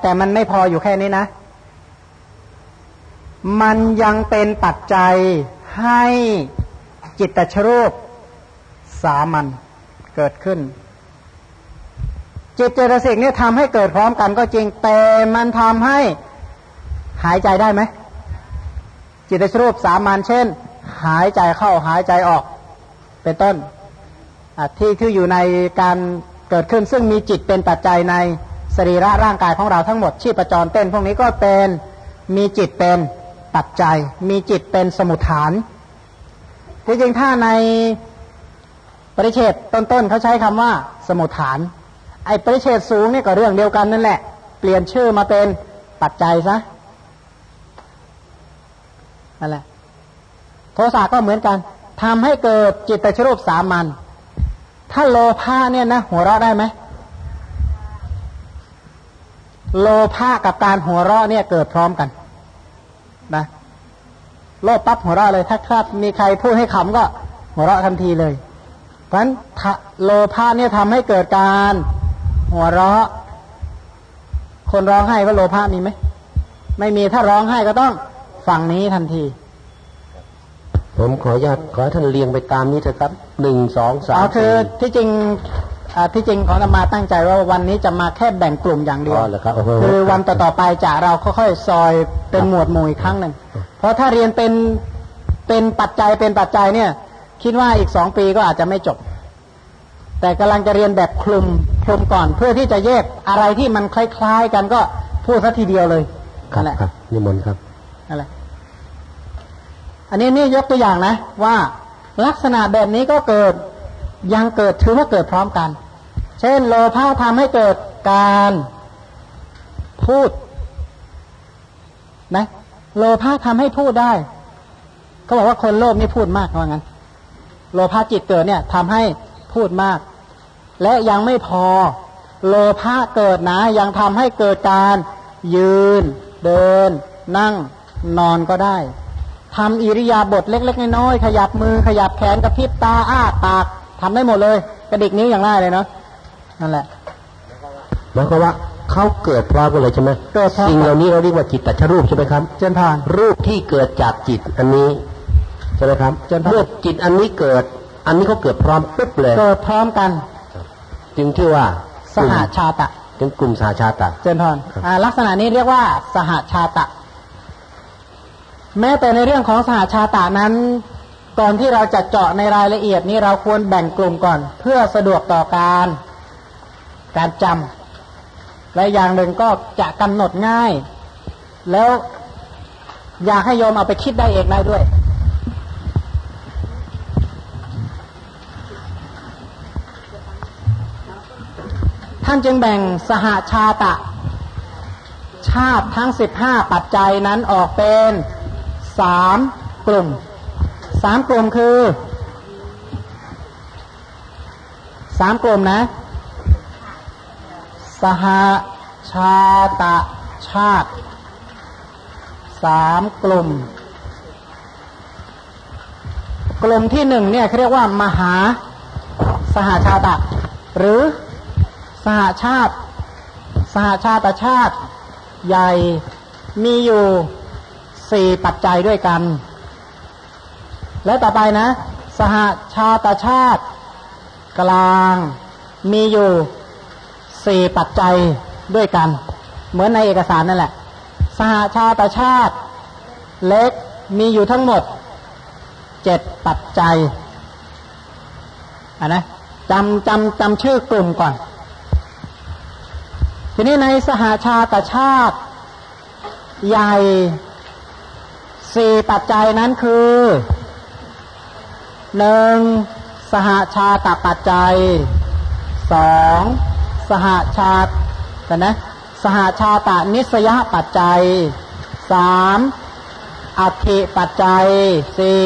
แต่มันไม่พออยู่แค่นี้นะ มันยังเป็นปัจจัยให้จิตตชรูปสามัญเกิดขึ้น จิตเจตสิกเนี่ยทำให้เกิดพร้อมกันก็จริง แต่มันทำให้หายใจได้ไหม จิตตชรูปสามัญเช่น หายใจเข้าหายใจออก เป็นต้นที่ที่อยู่ในการเกิดขึ้นซึ่งมีจิตเป็นปัจจัยใน สรีระร่างกายของเราทั้งหมดชีพจรเต้น พวกนี้ก็เป็นมีจิตเป็นปัจจัย มีจิตเป็นสมุทฐานที่จริงถ้าในปริเชตต้นๆเขาใช้คำว่าสมุทฐาน ไอ้ปริเชตสูงนี่ก็เรื่องเดียวกันนั่นแหละ เปลี่ยนชื่อมาเป็นปัจจัยซะนั่นแหละโทสะก็เหมือนกันทำให้เกิดจิตตชรูปสามัญถ้าโลภะเนี่ยนะหัวเราะได้ไหม โลภะกับการหัวเราะเนี่ยเกิดพร้อมกัน นะโลภปั๊บหัวเราะเลย ถ้าครับมีใครพูดให้ขำก็ หัวเราะทันทีเลย เพราะฉะนั้นโลภะเนี่ยทำให้เกิดการหัวเราะ คนร้องไห้ก็โลภะมีไหมไม่มีถ้าร้องไห้ก็ต้องฝั่งนี้ทันที ผมขออนุญาตขอท่านเรียงไปตามนี้เถอะครับหนึ่งสองสามคือที่จริง ที่จริงขอมาตั้งใจว่าวันนี้จะมาแค่แบ่งกลุ่มอย่างเดียวคือวันต่อๆไปจะเราค่อยๆซอยเป็นหมวดหมู่อีกครั้งหนึ่งเพราะถ้าเรียนเป็นเป็นปัจจัยเป็นปัจจัยเนี่ย คิดว่าอีกสองปีก็อาจจะไม่จบ แต่กำลังจะเรียนแบบคลุมคลุมก่อน เพื่อที่จะแยกอะไรที่มันคล้ายๆกันก็พูดสัทีเดียวเลยนั่นแหละนิมนต์ครับนั่นแหละอันนี้นี่ยกตัวอย่างนะ ว่าลักษณะแบบนี้ก็เกิด ยังเกิดถือว่าเกิดพร้อมกัน เช่น โลภะทำให้เกิดการพูดนะโลภะทำให้พูดได้เขาบอกว่าคนโลภนี่พูดมากว่างั้น โลภะจิตเกิดเนี่ยทำให้พูดมาก และยังไม่พอ โลภะเกิดนะยังทำให้เกิดการยืน เดิน นั่งนอนก็ได้ทำอิริยาบถเล็ก ๆ น้อยๆขยับมือขยับแขนกระพริบตาอ้าปาก ทำได้หมดเลย กระดิกนิ้วอย่างง่ายเลยเนาะนั่นแหละหมายความว่าเขาเกิดพร้อมกันเลยใช่ไหมเกิดสิ่งเหล่านี้เราเรียกว่าจิตตชรูปใช่ไหมครับ เจนทานรูปที่เกิดจากจิตอันนี้ใช่ไหมครับเจนเมื่อจิตอันนี้เกิด อันนี้เขาเกิดพร้อมปุ๊บเลยเกิดพร้อมกัน จึงที่ว่าสหาชาตะเป็นกลุ่มสหชาตะ เจนทานลักษณะนี้เรียกว่าสหาชาตะ แม้แต่ในเรื่องของสหาชาตานั้น ก่อนที่เราจะเจาะในรายละเอียดนี้เราควรแบ่งกลุ่มก่อน เพื่อสะดวกต่อการ การจำและอย่างหนึ่งก็จะกำหนดง่าย แล้วอยากให้โยมเอาไปคิดได้เองได้ด้วยท่านจึงแบ่งสหาชาตะ ชาติทั้งสิบห้าปัจจัยนั้นออกเป็นสามกลุ่ม สามกลุ่มคือสามกลุ่มนะ สหาชาตะชาติสามกลุ่ม กลุ่มที่หนึ่งเนี่ยเขาเรียกว่ามหาสหาชาตะ หรือสหาชาติ สหาชาตชาติ ใหญ่มีอยู่สี่ปัจจัยด้วยกัน และต่อไปนะ สหาชาตชาติ กลาง มีอยู่สี่ปัจจัยด้วยกัน เหมือนในเอกสารนั่นแหละ สหาชาตชาติ เล็กมีอยู่ทั้งหมดเจ็ดปัจจัยอะนะจำจำจำชื่อกลุ่มก่อน ทีนี้ในสหาชาตชาติ ใหญ่สี่ปัจจัยนั้นคือ หนึ่งสหาชาตปัจจัยสองสหาชาตินะสหาชาตานิสยปัจจัยสามอัติปัจจัยสี่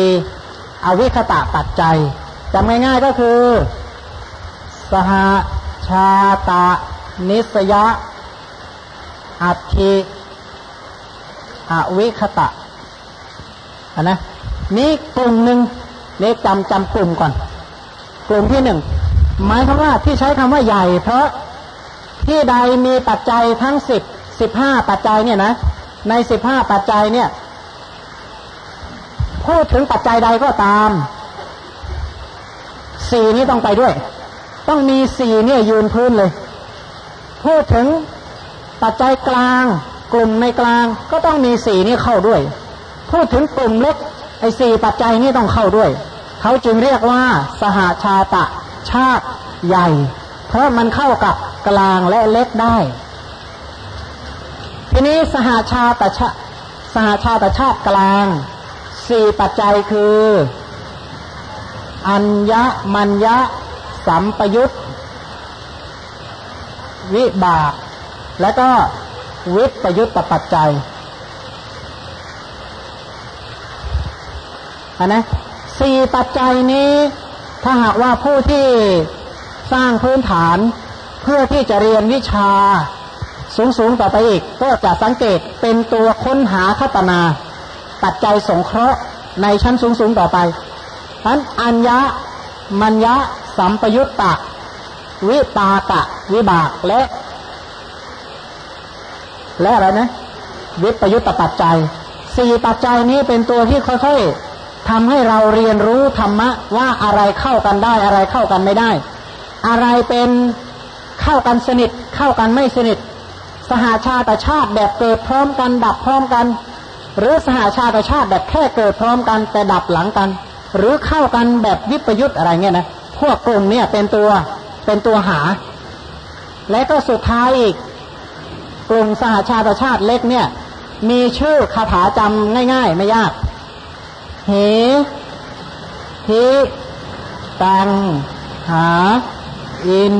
อวิคตะปัจจัยจำง่ายๆก็คือ สหาชาตานิสยอัติอวิคตะอันนะนี่กลุ่มหนึ่ง นี่จำจำกลุ่มก่อน กลุ่มที่หนึ่งหมายความว่าที่ใช้คำว่าใหญ่ เพราะที่ใดมีปัจจัยทั้งสิบสิบห้าปัจจัยเนี่ยนะ ในสิบห้าปัจจัยเนี่ยพูดถึงปัจจัยใดก็ตามสี่นี้ต้องไปด้วย ต้องมีสี่เนี่ยยืนพื้นเลย พูดถึงปัจจัยกลาง กลุ่มในกลางก็ต้องมีสี่นี้เข้าด้วย พูดถึงกลุ่มเล็ก ไอ้สี่ปัจจัยนี้ต้องเข้าด้วย เขาจึงเรียกว่า สหาชาตะ ชาติใหญ่ เพราะมันเข้ากับกลางและเล็กได้ ทีนี้สหาชาตะชาสหาชาตะชาติกลางสี่ปัจจัยคือ อัญญมัญญะ สัมปยุตวิบาก และก็วิปยุตตปัจจัย นนะสี่ปัจจัยนี้ถ้าหากว่าผู้ที่สร้างพื้นฐานเพื่อที่จะเรียนวิชาสูงๆต่อไปอีก ก็จะสังเกตเป็นตัวค้นหาคัตนา ปัจจัยสงเคราะห์ในชั้นสูงๆต่อไปนั้นอัญญะ มัญญะ สัมปยุตตะ วิตากะ วิบากและ และอะไรนะ วิปยุตตปัจจัย สี่ปัจจัยนี้เป็นตัวที่ค่อยๆ ทำให้เราเรียนรู้ธรรมะว่าอะไรเข้ากันได้อะไรเข้ากันไม่ได้ อะไรเป็นเข้ากันสนิทเข้ากันไม่สนิท สหาชาติชาติแบบเกิดพร้อมกัน ดับพร้อมกัน หรือสหาชาติชาติแบบแค่เกิดพร้อมกันแต่ดับหลังกัน หรือเข้ากันแบบวิปยุตอะไรเงี้ยนะพวกกลุ่มเนี่ยเป็นตัวเป็นตัวหา และก็สุดท้ายอีกกลุ่มสหาชาติชาติเล็กเนี่ย มีชื่อคาถาจำง่าย ๆ ไม่ยาก หทิตัง หา อิน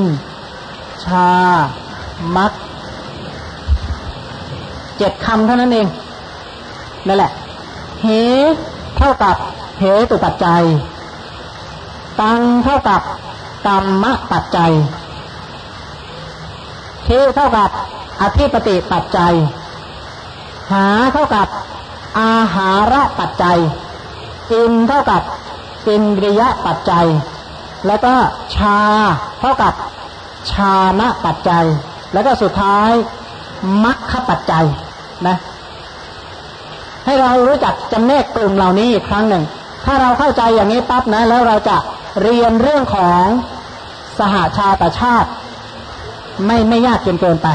ชา มักเจ็ดคำเท่านั้นเอง นั่นแหละเหเท่ากับเหตุปัจจัย ตังเท่ากับกรรมปัจจัยทีเท่ากับอธิปติปัจจัย หาเท่ากับอาหาระปัจจัย อินเท่ากับอินริยะปัจจัย แล้วก็ชาเท่ากับชานะปัจจัย แล้วก็สุดท้ายมัคคปัจจัยนะให้เรารู้จักจำแนกกลุ่มเหล่านี้อีกครั้งหนึ่ง ถ้าเราเข้าใจอย่างนี้ปั๊บนะ แล้วเราจะเรียนเรื่องของสหาชาติชาติ ไม่ไม่ยากจนเกินไป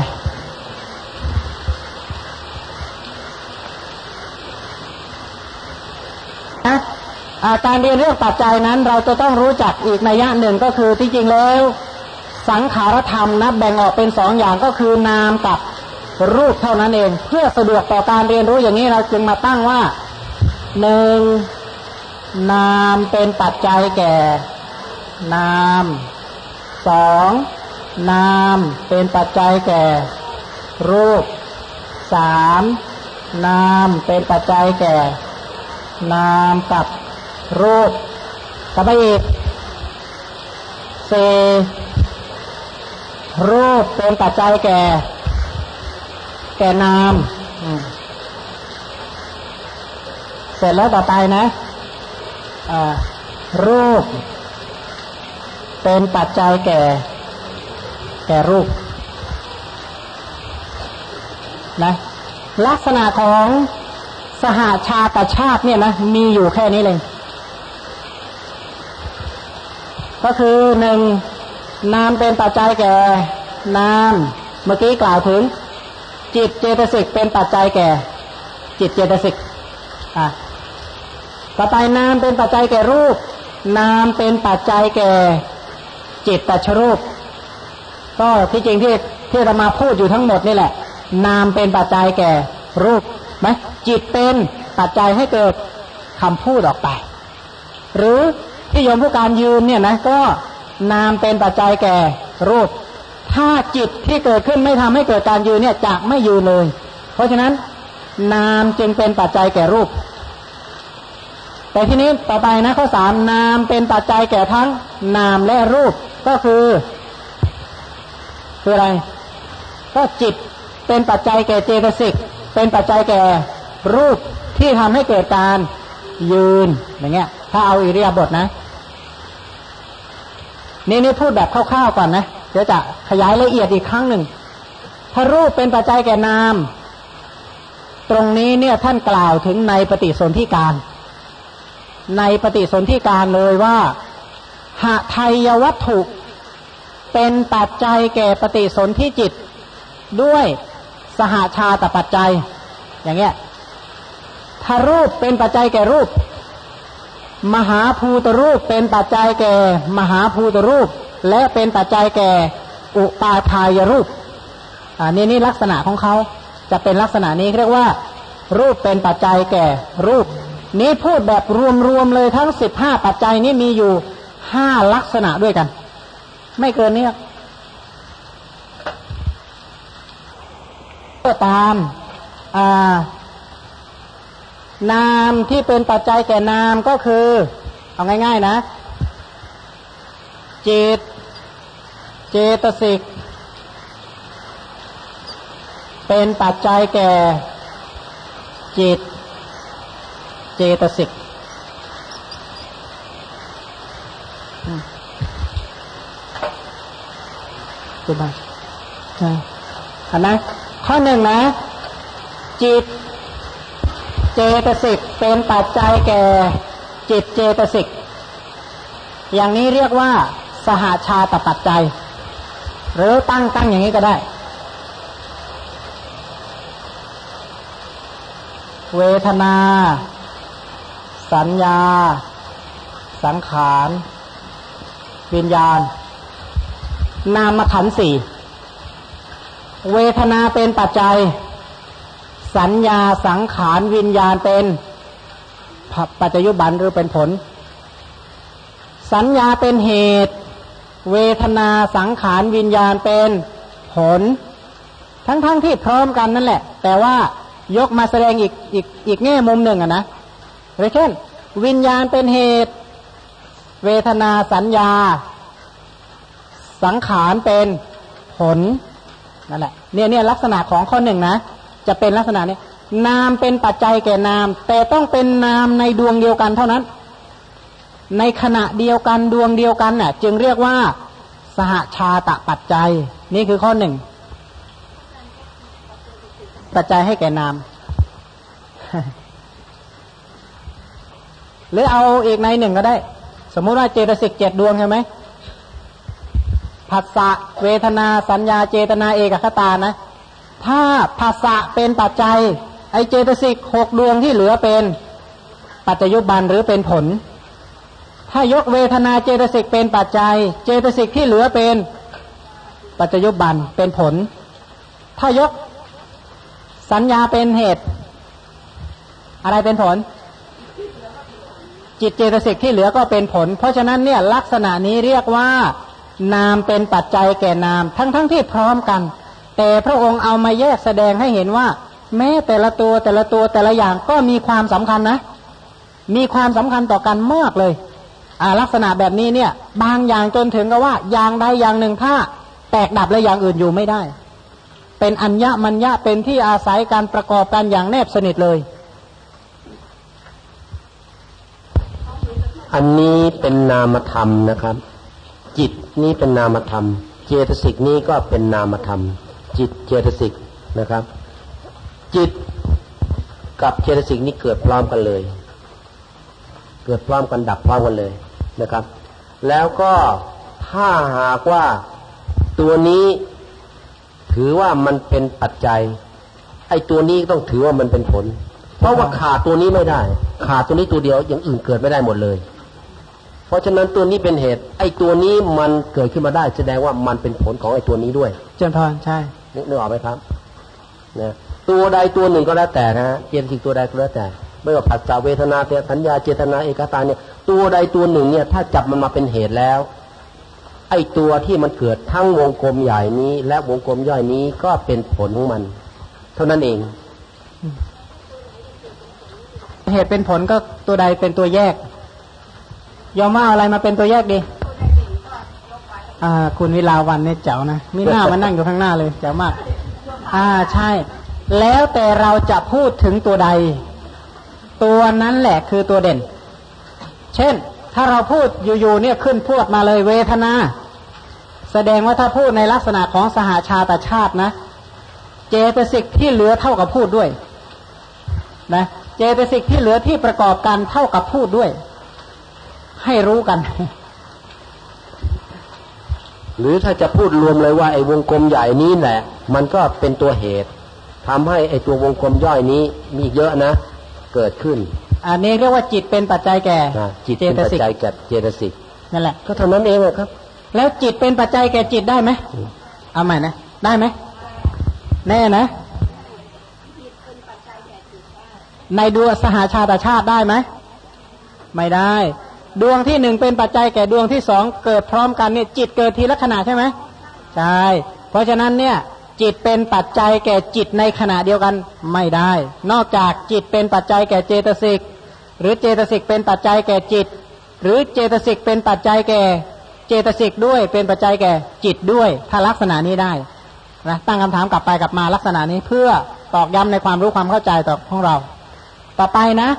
การเรียนเรื่องปัจจัยนั้นเราจะต้องรู้จักอีกนัยยะหนึ่งก็คือที่จริงแล้ว สังขารธรรมนะแบ่งออกเป็นสองอย่างก็คือนามกับรูปเท่านั้นเอง เพื่อสะดวกต่อการเรียนรู้อย่างนี้เราจึงมาตั้งว่าหนึ่งนามเป็นปัจจัยแก่ นามสองนามเป็นปัจจัยแก่ รูปสามนามเป็นปัจจัยแก่ นามกับ รูปต่อไปอีกสี่รูปเป็นปัจจัยแก่ แก่นามเสร็จแล้วต่อไปนะรูป เป็นปัจจัยแก่ แก่รูปนะลักษณะของสหาชาติชาติเนี่ยนะมีอยู่แค่นี้เลย ก็คือหนึ่งนามเป็นปัจจัยแก่นามเมื่อกี้กล่าวถึง จิตเจตสิกเป็นปัจจัยแก่ จิตเจตสิกอะต่อไปนามเป็นปัจจัยแก่รูป นามเป็นปัจจัยแก่จิตตชรูป ก็ที่จริงที่ที่เรามาพูดอยู่ทั้งหมดนี่แหละ นามเป็นปัจจัยแก่รูปไหมจิตเป็นปัจจัยให้เกิดคำพูดออกไป หรือ ที่โยมผู้การยืนเนี่ยนะก็นามเป็นปัจจัยแก่รูป ถ้าจิตที่เกิดขึ้นไม่ทำให้เกิดการยืนเนี่ยจะไม่ยืนเลย เพราะฉะนั้นนามจึงเป็นปัจจัยแก่รูป แต่ทีนี้ต่อไปนะข้อสามนามเป็นปัจจัยแก่ทั้งนามและรูปก็คือคืออะไร ก็จิตเป็นปัจจัยแก่เจตสิกเป็นปัจจัยแก่รูปที่ทำให้เกิดการยืนอย่างเงี้ย ถ้าเอาอิริยาบถนะ นี่นี่พูดแบบคร่าวๆก่อนนะเดี๋ยวจะขยายละเอียดอีกครั้งหนึ่ง ถ้ารูปเป็นปัจจัยแก่นาม ตรงนี้เนี่ยท่านกล่าวถึงในปฏิสนธิการ ในปฏิสนธิการเลยว่าหะไทยวัตถุเป็นปัจจัยแก่ปฏิสนธิจิต ด้วยสหาชาตปัจจัย อย่างเงี้ยถ้ารูปเป็นปัจจัยแก่รูป มหาภูตรูปเป็นปัจจัยแก่ มหาภูตรูป และเป็นปัจจัยแก่ อุปาทายรูปอ่านี่นี่ลักษณะของเขาจะเป็นลักษณะนี้เรียกว่า รูปเป็นปัจจัยแก่รูป นี้พูดแบบรวมๆเลยทั้งสิบห้าปัจจัยนี้มีอยู่ห้าลักษณะด้วยกัน ไม่เกินนี้ก็ตามอ่า นามที่เป็นปัจจัยแก่นามก็คือ เอาง่าย ๆนะ จิต เจตสิก เป็นปัจจัยแก่ จิต เจตสิกถูกไหมใช่อันนะข้อหนึ่งนะ จิต เจตสิกเป็นปัจจัยแก่จิตเจตสิก อย่างนี้เรียกว่า สหาชาตปัจจัย หรือตั้งตั้งอย่างนี้ก็ได้ เวทนา สัญญา สังขารวิญญาณ นามขันสี่เวทนาเป็นปัจจัย สัญญาสังขารวิญญาณเป็นปัจจยุบันหรือเป็นผล สัญญาเป็นเหตุ เวทนาสังขารวิญญาณเป็นผล ทั้งๆทที่พร้อมกันนั่นแหละ แต่ว่ายกมาแสดงอีกอีกอีกแง่มุมหนึ่งอะนะหรือเช่น วิญญาณเป็นเหตุ เวทนาสัญญา สังขารเป็นผลนั่นแหละเนี่ยเนี่ยลักษณะของข้อหนึ่งนะ จะเป็นลักษณะนี้นามเป็นปัจจัยแก่นาม แต่ต้องเป็นนามในดวงเดียวกันเท่านั้น ในขณะเดียวกันดวงเดียวกันน่ะ จึงเรียกว่า สหชาตะปัจจัย นี่คือข้อหนึ่งปัจจัยให้แก่นาม หรือเอาอีกในหนึ่งก็ได้ สมมุติว่าเจตสิกเจ็ดดวงใช่ไหมผัสสะเวทนาสัญญาเจตนาเอกคตานะ ถ้าผัสสะเป็นปัจจัย ไอเจตสิกหกดวงที่เหลือเป็นปัจจยุบันหรือเป็นผล ถ้ายกเวทนาเจตสิกเป็นปัจจัย เจตสิกที่เหลือเป็นปัจจยุบันเป็นผล ถ้ายกสัญญาเป็นเหตุ อะไรเป็นผล จิตเจตสิกที่เหลือก็เป็นผล เพราะฉะนั้นเนี่ยลักษณะนี้เรียกว่านามเป็นปัจจัยแก่นาม ทั้งๆทที่พร้อมกัน แต่พระองค์เอามาแยกแสดงให้เห็นว่า แม้แต่ละตัวแต่ละตัวแต่ละอย่างก็มีความสำคัญนะ มีความสำคัญต่อกันมากเลยอ่าลักษณะแบบนี้เนี่ย บางอย่างจนถึงกับว่า อย่างใดอย่างหนึ่งถ้าแตกดับและอย่างอื่นอยู่ไม่ได้ เป็นอัญญมัญญะเป็นที่อาศัยการประกอบกันอย่างแนบสนิทเลย อันนี้เป็นนามธรรมนะครับ จิตนี้เป็นนามธรรม เจตสิกนี้ก็เป็นนามธรรม จิตเจตสิกนะครับ จิตกับเจตสิกนี้เกิดพร้อมกันเลย เกิดพร้อมกันดับพร้อมกันเลยนะครับ แล้วก็ถ้าหากว่าตัวนี้ถือว่ามันเป็นปัจจัย ไอ้ตัวนี้ต้องถือว่ามันเป็นผล เพราะว่าขาดตัวนี้ไม่ได้ ขาดตัวนี้ตัวเดียวอย่างอื่นเกิดไม่ได้หมดเลย เพราะฉะนั้นตัวนี้เป็นเหตุ ไอ้ตัวนี้มันเกิดขึ้นมาได้ แสดงว่ามันเป็นผลของไอ้ตัวนี้ด้วย เจนพรใช่ นึกนึกออกไหมครับนะตัวใดตัวหนึ่งก็แล้วแต่นะฮะเจตสิกตัวใดก็แล้วแต่ไม่ว่าผัสสะเวทนาเทสัญญาเจตนาเอกตาเนี่ยตัวใดตัวหนึ่งเนี่ย ถ้าจับมันมาเป็นเหตุแล้ว ไอ้ตัวที่มันเกิดทั้งวงกลมใหญ่นี้ และวงกลมย่อยนี้ก็เป็นผลของมัน เท่านั้นเอง เหตุเป็นผลก็ตัวใดเป็นตัวแยกยอมว่าอะไรมาเป็นตัวแยกดี อ่า คุณวิลาวันเนี่ยเจ๋วนะมีหน้ามานั่งอยู่ข้างหน้าเลยเจ๋วมาก อ่าใช่ แล้วแต่เราจะพูดถึงตัวใด ตัวนั้นแหละคือตัวเด่น เช่น ถ้าเราพูดอยู่ๆเนี่ยขึ้นพูดมาเลยเวทนา แสดงว่าถ้าพูดในลักษณะของสหาชาตชาตินะ เจตสิกที่เหลือเท่ากับพูดด้วย นะเจตสิกที่เหลือที่ประกอบกันเท่ากับพูดด้วย ให้รู้กัน หรือถ้าจะพูดรวมเลยว่าไอ้วงกลมใหญ่นี้แหละ มันก็เป็นตัวเหตุทำให้ไอ้ตัววงกลมย่อยนี้มีเยอะนะ เกิดขึ้น อันนี้เรียกว่าจิตเป็นปัจจัยแก่จิตเป็นปัจจัยแก่เจตสิกนั่นแหละ ก็เท่านั้นเองครับ แล้วจิตเป็นปัจจัยแก่จิตได้ไหมเอาใหม่นะได้ไหมแน่นะในดวงสหาชาติชาติได้ไหม ไม่ได้ ดวงที่หนึ่งเป็นปัจจัยแก่ดวงที่สองเกิดพร้อมกันเนี่ยจิตเกิดทีละขณะใช่ไหมใช่ เพราะฉะนั้นเนี่ยจิตเป็นปัจจัยแก่จิตในขณะเดียวกันไม่ได้ นอกจากจิตเป็นปัจจัยแก่เจตสิก หรือเจตสิกเป็นปัจจัยแก่จิต หรือเจตสิกเป็นปัจจัยแก่เจตสิกด้วยเป็นปัจจัยแก่จิตด้วยถ้าลักษณะนี้ได้นะตั้งคำถามกลับไปกลับมาลักษณะนี้เพื่อตอกย้ำในความรู้ความเข้าใจต่อของเรา ต่อไปนะ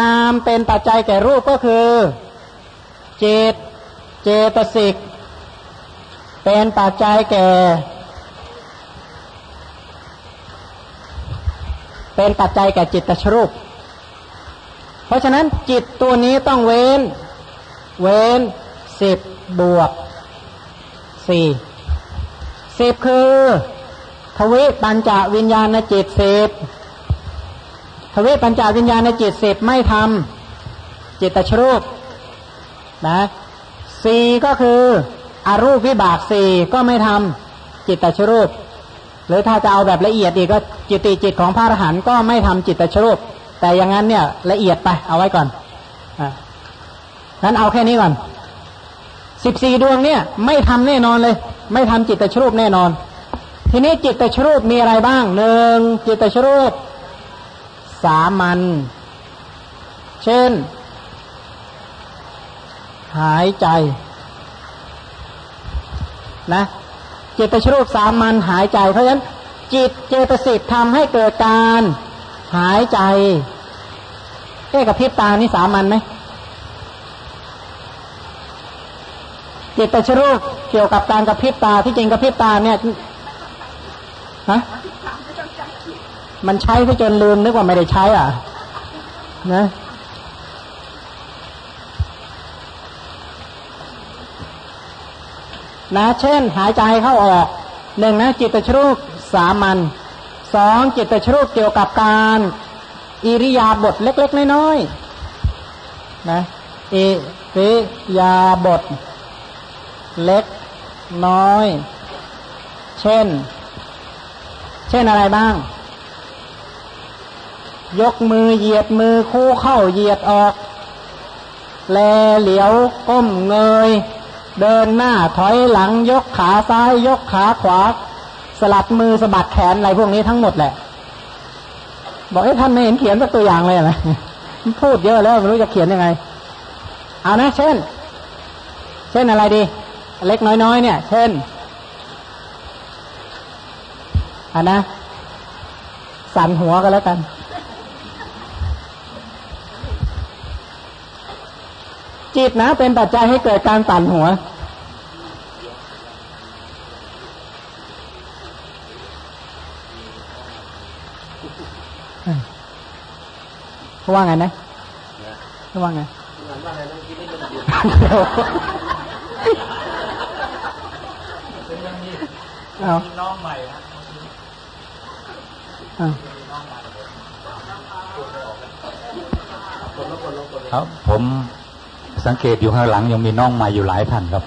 นามเป็นปัจจัยแก่รูปก็คือ จิตเจตสิกเป็นปัจจัยแก่ เป็นปัจจัยแก่จิตตชรูป เพราะฉะนั้นจิตตัวนี้ต้องเว้น เว้นสิบบวกสี่สิบคือทวิปัญจวิญญาณจิตสิบทวิปัญจวิญญาณจิตสิบไม่ทำจิตตชรูป นะสี่ก็คืออรูปวิบากสี่ก็ไม่ทำจิตตชรูป หรือถ้าจะเอาแบบละเอียดอีกก็จิตติจิตของพระอรหันต์ก็ไม่ทำจิตตชรูป แต่อย่างนั้นเนี่ยละเอียดไปเอาไว้ก่อนอ่านั้นเอาแค่นี้ก่อนสิบสี่ดวงเนี่ยไม่ทำแน่นอนเลย ไม่ทำจิตตชรูปแน่นอน ทีนี้จิตตชรูปมีอะไรบ้างหนึ่งจิตตชรูปสามัญเช่น หายใจ นะ เจิตชรูปสามัญหายใจ เพราะฉะนั้น จิตเจตสิกทำให้เกิดการหายใจเอ๊กับพิบตานี่สามัญไหมจิตตชรูปเกี่ยวกับการกระพริบตาที่จริงกระพริบตาเนี่ยฮะมันใช้ไปจนลืมนึกว่าไม่ได้ใช้อะ นะ นะ เช่นหายใจเข้าออกหนึ่งนะจิตตชรูปสามัญสองจิตชรูปเกี่ยวกับการอิริยาบถเล็ก ๆ น้อยๆนะอิริยาบถเล็กน้อย เช่น เช่นอะไรบ้าง ยกมือเหยียดมือคู่เข้าเหยียดออก แลเหลียวก้มเงย เดินหน้าถอยหลังยกขาซ้าย ยกขาขวา สลัดมือสะบัดแขนอะไรพวกนี้ทั้งหมดแหละ บอกเอ้ท่านไม่เห็นเขียนสักตัวอย่างเลยนะพูดเยอะแล้วไม่รู้จะเขียนยังไง เอานะเช่น เช่นอะไรดี เล็กน้อยๆเนี่ย เช่นอันนะ สั่นหัวก็แล้วกัน จิตนะ เป็นปัจจัยให้เกิดการสั่นหัว เขาว่าไงนะเขาว่าไงเอาน้องใหม่ครับผม สังเกตอยู่ข้างหลังยังมีน้องใหม่อยู่หลายท่านครับ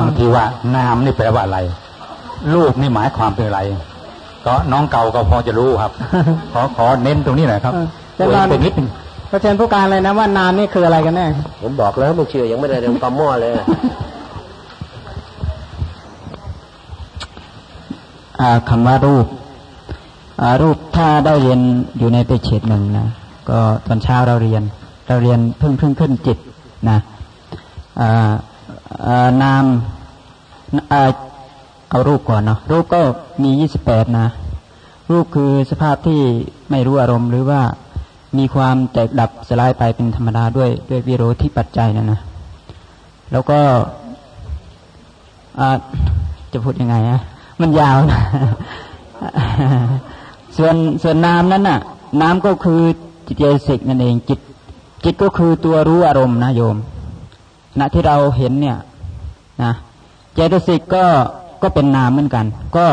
บางทีว่านามนี่แปลว่าอะไรลูกนี่หมายความเป็นอะไรก็น้องเก่าก็พอจะรู้ครับ ขอขอเน้นตรงนี้หน่อยครับจะเป็นนิดนึงพระเชนผู้การเลยนะว่านามนี่คืออะไรกันแน่ผมบอกแล้วไม่เชื่อยังไม่ได้เรียนความมั่วเลยคำว่ารูปรูปถ้าได้เรียนอยู่ในเปเฉดหนึ่งนะก็ตอนเช้าเราเรียน เราเรียนเพิ่งเพิ่งขึ้นจิตนะ นามเอารูปก่อนเนาะรูปก็มียี่สิบแปดนะ รูปคือสภาพที่ไม่รู้อารมณ์หรือว่ามีความแตกดับสลายไปเป็นธรรมดาด้วยด้วยวิโรธที่ปัจจัยนะนะแล้วก็จะพูดยังไงอะมันยาวนะส่วนส่วนนามนั้นน่ะนามก็คือจิตเจสิกนั่นเองจิต จิตก็คือตัวรู้อารมณ์นะโยม ณที่เราเห็นเนี่ยนะเจตสิกก็ก็เป็นนามเหมือนกัน ก็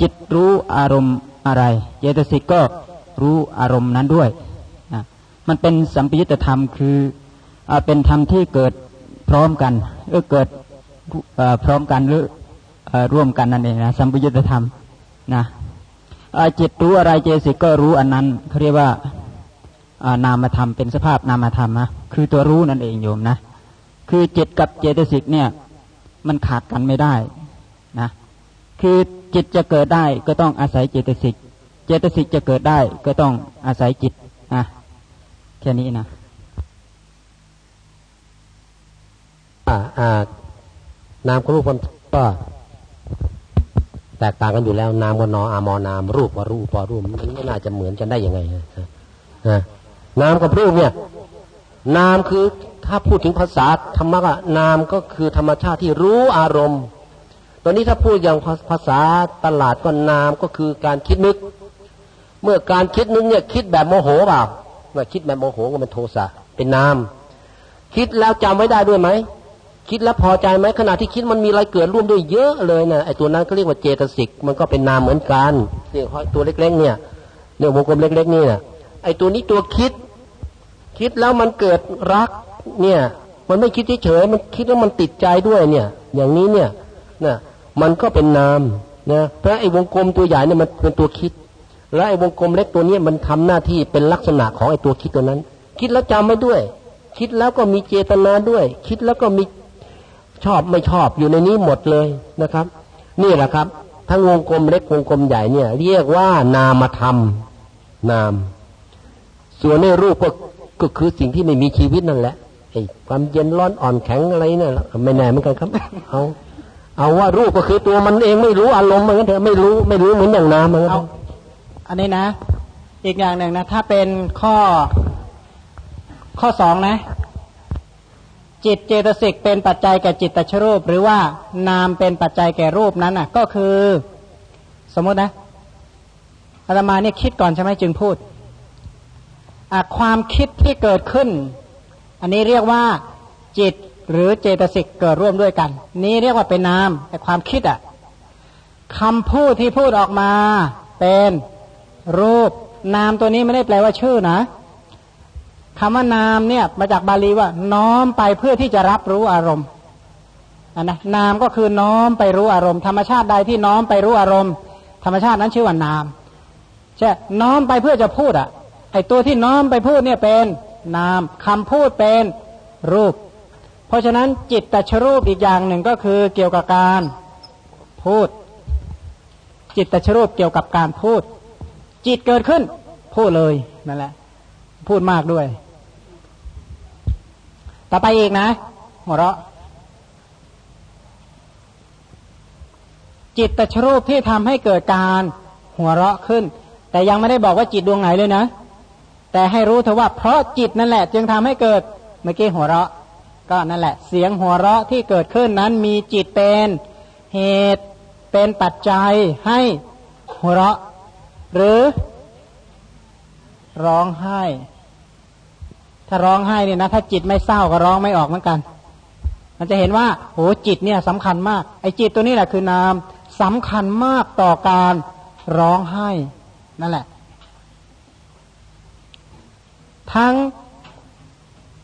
จิตรู้อารมณ์อะไร เจตสิกก็รู้อารมณ์นั้นด้วยนะมันเป็นสัมปยุตธรรมคืออเป็นธรรมที่เกิดพร้อมกันเออเกิดพร้อมกันหรือร่วมกันนั่นเองนะสัมปยุตธรรมนะจิตรู้อะไรเจสิกก็รู้อันนั้นเขาเรียกว่านามธรรมเป็นสภาพนามธรรมนะคือตัวรู้นั่นเองโยมนะ คือจิตกับเจตสิกเนี่ย มันขาดกันไม่ได้นะคือจิตจะเกิดได้ก็ต้องอาศัยเจตสิก เจตสิกจะเกิดได้ก็ต้องอาศัยจิตนะแค่นี้นะอ่าอ่านามกับรูปก็แตกต่างกันอยู่แล้ว นามกับนออามอนาม รูปกับรูปปอรูปมันไม่น่าจะเหมือนกันได้ยังไงนะนามกับรูปเนี่ย นามคือถ้าพูดถึงภาษาธรรมะนามก็คือธรรมชาติที่รู้อารมณ์ ตอนนี้ถ้าพูดอย่างภาษาตลาดก็นามก็คือการคิดนึก เมื่อการคิดนึกเนี่ยคิดแบบโมโหเปล่าเมื่อคิดแบบโมโหก็เป็นโทสะเป็นนาม คิดแล้วจำไว้ได้ด้วยไหมคิดแล้วพอใจไหมขณะที่คิดมันมีอะไรเกิดร่วมด้วยเยอะเลยนะไอ้ตัวนั้นก็เรียกว่าเจตสิกมันก็เป็นนามเหมือนกันเนี่ยตัวเล็กๆเนี่ยเนี่ย วงกลมเล็กๆนี่นะไอ้ตัวนี้ตัวคิด คิดแล้วมันเกิดรักเนี่ย มันไม่คิดเฉยมันคิดแล้วมันติดใจด้วยเนี่ย อย่างนี้เนี่ยนะมันก็เป็นนามนะเพราะไอ้วงกลมตัวใหญ่เนี่ยมันเป็นตัวคิด และไอ้วงกลมเล็กตัวนี้มันทำหน้าที่เป็นลักษณะของไอ้ตัวคิดตัวนั้น คิดแล้วจำไม่ด้วย คิดแล้วก็มีเจตนาด้วย คิดแล้วก็มีชอบไม่ชอบอยู่ในนี้หมดเลยนะครับ นี่แหละครับ ทั้งวงกลมเล็กวงกลมใหญ่เนี่ย เรียกว่านามธรรม นาม ส่วนในรูปก็ ก็คือสิ่งที่ไม่มีชีวิตนั่นแหละไอ้ความเย็นร้อนอ่อนแข็งอะไรเนี่ยไม่แน่เหมือนกันครับ เอาเอาว่ารูปก็คือตัวมันเองไม่รู้อารมณ์เหมือนกันเถอะไม่รู้ไม่รู้เหมือนอย่างน้ำเหมือนกันอันนี้นะ อีกอย่างหนึ่งนะ ถ้าเป็นข้อ ข้อสองนะ จิตเจตสิกเป็นปัจจัยแก่จิตตชรูป หรือว่านามเป็นปัจจัยแก่รูปนั้นอะ ก็คือ สมมตินะอาตมาเนี่ยคิดก่อนใช่ไหมจึงพูด ความคิดที่เกิดขึ้น อันนี้เรียกว่าจิตหรือเจตสิกเกิดร่วมด้วยกัน นี้เรียกว่าเป็นนามแต่ความคิดอะคำพูดที่พูดออกมา เป็นรูปนามตัวนี้ไม่ได้แปลว่าชื่อนะคำว่านามเนี่ยมาจากบาลีว่า น้อมไปเพื่อที่จะรับรู้อารมณ์นนะนามก็คือน้อมไปรู้อารมณ์ ธรรมชาติใดที่น้อมไปรู้อารมณ์ ธรรมชาตินั้นชื่อว่านามใช่น้อมไปเพื่อจะพูดอะ ไอตัวที่น้อมไปพูดเนี่ยเป็นนามคำพูดเป็นรูป เพราะฉะนั้นจิตตชรูปอีกอย่างหนึ่งก็คือเกี่ยวกับการพูด จิตตชรูปเกี่ยวกับการพูด จิตเกิดขึ้น พูดเลยนั่นแหละ พูดมากด้วย ต่อไปอีกนะ หัวเราะ จิตตชรูปที่ทำให้เกิดการหัวเราะขึ้น แต่ยังไม่ได้บอกว่าจิตดวงไหนเลยนะ แต่ให้รู้เถอะว่าเพราะจิตนั่นแหละ จึงทำให้เกิดเมื่อกี้หัวเราะ ก็นั่นแหละ เสียงหัวเราะที่เกิดขึ้นนั้นมีจิตเป็นเหตุเป็นปัจจัยให้หัวเราะ หรือร้องไห้ ถ้าร้องไห้เนี่ยนะ ถ้าจิตไม่เศร้าก็ร้องไม่ออกเหมือนกัน มันจะเห็นว่าโหจิตเนี่ยสำคัญมาก ไอ้จิตตัวนี้แหละคือนามสำคัญมากต่อการร้องไห้นั่นแหละ ทั้ง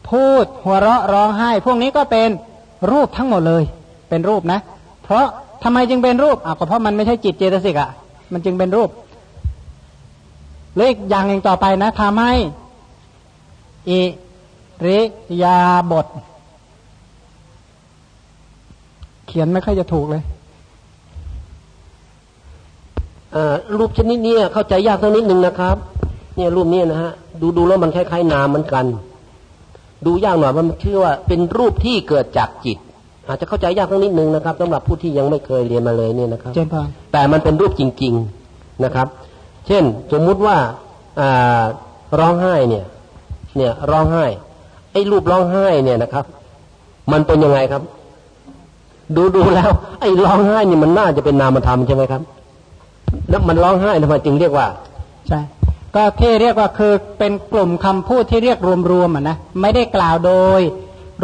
พูดหัวเราะร้องไห้ พวกนี้ก็เป็นรูปทั้งหมดเลย เป็นรูปนะ เพราะทำไมจึงเป็นรูปอะก็เพราะมันไม่ใช่จิตเจตสิกอะ มันจึงเป็นรูปเลขอย่างหนึ่งต่อไปนะทำให้อิริยาบท เขียนไม่ค่อยจะถูกเลยรูปชนิดนี้เข้าใจยากสักนิดหนึ่งนะครับ เนี่ยรูปนี้นะฮะดูดูแล้วมันคล้ายๆนามเหมือนกัน ดูยากหน่อยมันชื่อว่าเป็นรูปที่เกิดจากจิต อาจจะเข้าใจยากสักนิดหนึ่งนะครับสำหรับผู้ที่ยังไม่เคยเรียนมาเลยเนี่ยนะครับแต่มันเป็นรูปจริง ๆนะครับ เช่น สมมุติว่าร้องไห้เนี่ย เนี่ยร้องไห้ไอ้รูปร้องไห้เนี่ยนะครับ มันเป็นยังไงครับ ดูดูแล้ว ไอ้ร้องไห้นี่มันน่าจะเป็นนามธรรมใช่ไหมครับ แล้วมันร้องไห้ทำไมจึงเรียกว่า ใช่ ก็ที่เรียกว่าคือเป็นกลุ่มคำพูดที่เรียกรวมๆอะนะไม่ได้กล่าวโดย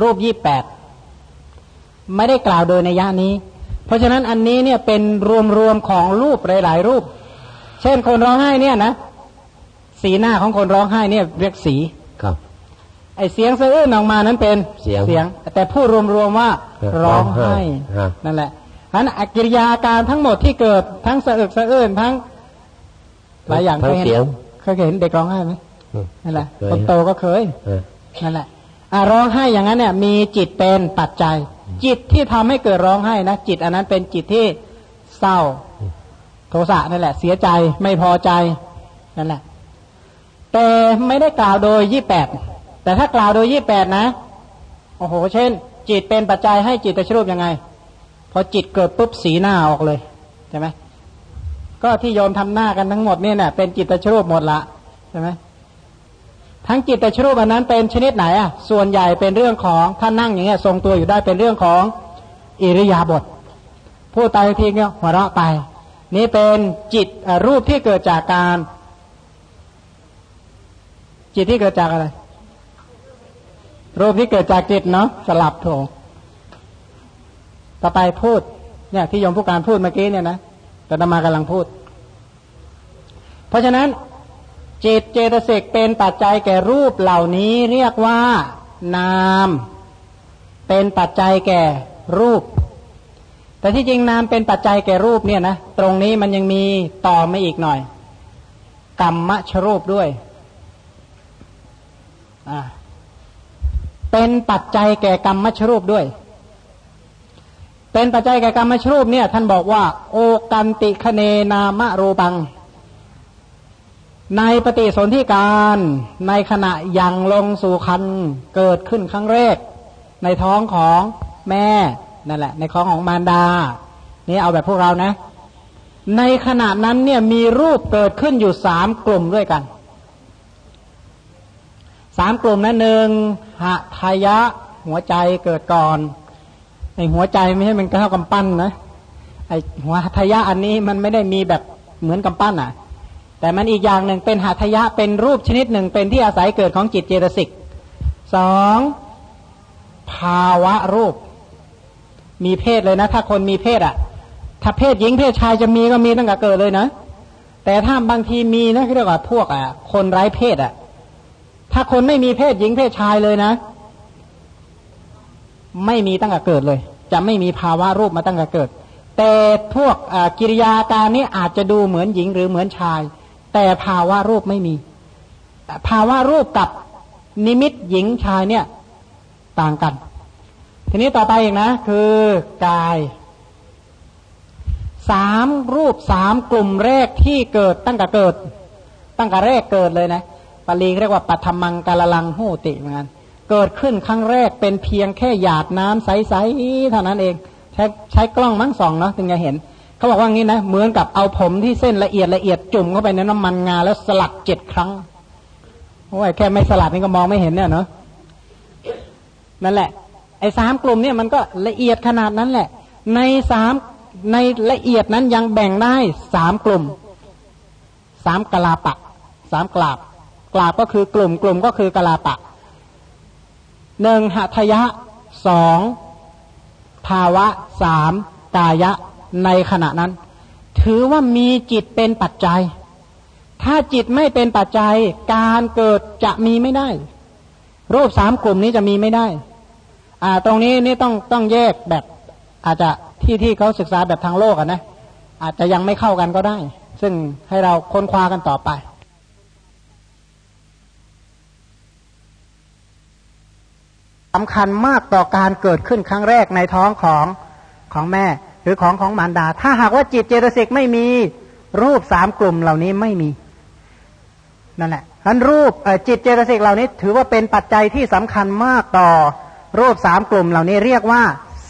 รูปยี่แปดไม่ได้กล่าวโดยในย่านี้ เพราะฉะนั้นอันนี้เนี่ยเป็นรวมๆของรูปหลาย ๆ รูป เช่นคนร้องไห้เนี่ยนะสีหน้าของคนร้องไห้เนี่ยเรียกสีครับ ไอเสียงสะอื้นออกมานั้นเป็นเสียงเสียง แต่พูดรวมๆว่าเออร้องไห้ร้องไห้ฮะนั่นแหละฉะนั้นอากิริยาการทั้งหมดที่เกิดทั้งสะอึกสะอื้นทั้งหลายอย่างทั้งคห็นเสียง เคยเห็นเด็กร้องไห้ไหมอืมนั่นแหละเคยคนโตก็เคยเออนั่นแหละอะร้องไห้อย่างนั้นเนี่ย มีจิตเป็นปัจจัย จิตที่ทำให้เกิดร้องไห้นะจิตอันนั้นเป็นจิตที่เศร้า โทสะนั่นแหละ เสียใจไม่พอใจนั่นแหละ แต่ไม่ได้กล่าวโดยยี่แปดแต่ถ้ากล่าวโดยยี่แปดนะโอ้โห เช่น จิตเป็นปัจจัยให้จิตตชรูปยังไงพอจิตเกิดปุ๊บสีหน้าออกเลยใช่ไหม ก็ที่โยมทำหน้ากันทั้งหมดเนี่ยเนี่ยเป็นจิตตชรูปหมดละใช่ไหมทั้งจิตตชรูปอันนั้นเป็นชนิดไหนอะ ส่วนใหญ่เป็นเรื่องของท่านนั่งอย่างเงี้ยทรงตัวอยู่ได้เป็นเรื่องของอิริยาบถพูดไปทีเงี้ยหัวเราะไป นี่เป็นจิตรูปที่เกิดจากการ จิตที่เกิดจากอะไร รูปที่เกิดจากจิตเนาะสลับโถงต่อไปพูดเนี่ยที่โยมผู้การพูดเมื่อกี้เนี่ยนะ แต่ตมากำลังพูด เพราะฉะนั้น จิตเจตสิกเป็นปัจจัยแก่รูปเหล่านี้เรียกว่า นาม เป็นปัจจัยแก่รูป แต่ที่จริงนามเป็นปัจจัยแก่รูปเนี่ยนะตรงนี้มันยังมีต่อมาอีกหน่อย กรรมชรูปด้วยเป็นปัจจัยแก่กรรมมชรูปด้วย เป็นปัจจัยแก่กรรมชรูปเนี่ย ท่านบอกว่า โอกันติคเนนามะรูปัง ในปฏิสนธิการในขณะยังลงสู่คันเกิดขึ้นครั้งแรก ในท้องของแม่นั่นแหละ ในท้องของมารดา นี่เอาแบบพวกเรานะ ในขณะนั้นเนี่ยมีรูปเกิดขึ้นอยู่สามกลุ่มด้วยกันสามกลุ่มนั้นหนึ่งหะทายะหัวใจเกิดก่อน ไอหัวใจไม่ใช่มันเท่ากำปั้นนะไอหัวทายะอันนี้มันไม่ได้มีแบบเหมือนกำปั้นอะ แต่มันอีกอย่างหนึ่งเป็นหัตถยะเป็นรูปชนิดหนึ่งเป็นที่อาศัยเกิดของจิตเจตสิกสองภาวะรูป มีเพศเลยนะ ถ้าคนมีเพศอะ ถ้าเพศหญิงเพศชายจะมีก็มีตั้งแต่เกิดเลยนะ แต่ถ้าบางทีมีนะเรียกว่าพวกอะ คนไร้เพศอะ ถ้าคนไม่มีเพศหญิงเพศชายเลยนะ ไม่มีตั้งแต่เกิดเลย จะไม่มีภาวะรูปมาตั้งแต่เกิด แต่พวกกิริยาการนี้อาจจะดูเหมือนหญิงหรือเหมือนชาย แต่ภาวะรูปไม่มี ภาวะรูปกับนิมิตหญิงชายเนี่ยต่างกัน ทีนี้ต่อไปอีกนะ คือกายสามรูปสามกลุ่มแรกที่เกิดตั้งแต่เกิด ตั้งแต่แรกเกิดเลยนะปาลีเรียกว่าปัทมังกาลลังหูติเหมือนกัน เกิดขึ้นครั้งแรกเป็นเพียงแค่หยาดน้ำใสๆเท่านั้นเอง ใช้ใช้กล้องมั้งสองเนาะถึงจะเห็นเขาบอกว่างี้นะเหมือนกับเอาผมที่เส้นละเอียดละเอียดจุ่มเข้าไปในน้ำมันงาแล้วสลัดเจ็ดครั้งโอ้ยแค่ไม่สลัดนี่ก็มองไม่เห็นเนี่ยเนาะนั่นแหละ ไอ้สามกลุ่มเนี่ยมันก็ละเอียดขนาดนั้นแหละ ในสามในละเอียดนั้นยังแบ่งได้สามกลุ่มสามกลาปะสามกลาบกลาบก็คือกลุ่มกลุ่มก็คือกลาปะ หนึ่งหัตยะสองภาวะสามกายะในขณะนั้น ถือว่ามีจิตเป็นปัจจัย ถ้าจิตไม่เป็นปัจจัย การเกิดจะมีไม่ได้ รูปสามกลุ่มนี้จะมีไม่ได้ อ่า ตรงนี้นี่ต้องต้องแยกแบบ อาจจะที่ที่เขาศึกษาแบบทางโลกอะนะ อาจจะยังไม่เข้ากันก็ได้ ซึ่งให้เราค้นคว้ากันต่อไป สำคัญมากต่อการเกิดขึ้นครั้งแรกในท้องของของแม่ หรือของของมารดา ถ้าหากว่าจิตเจตสิกไม่มีรูปสามกลุ่มเหล่านี้ไม่มีนั่นแหละนั้นรูปจิตเจตสิกเหล่านี้ ถือว่าเป็นปัจจัยที่สำคัญมากต่อ รูปสามกลุ่มเหล่านี้เรียกว่า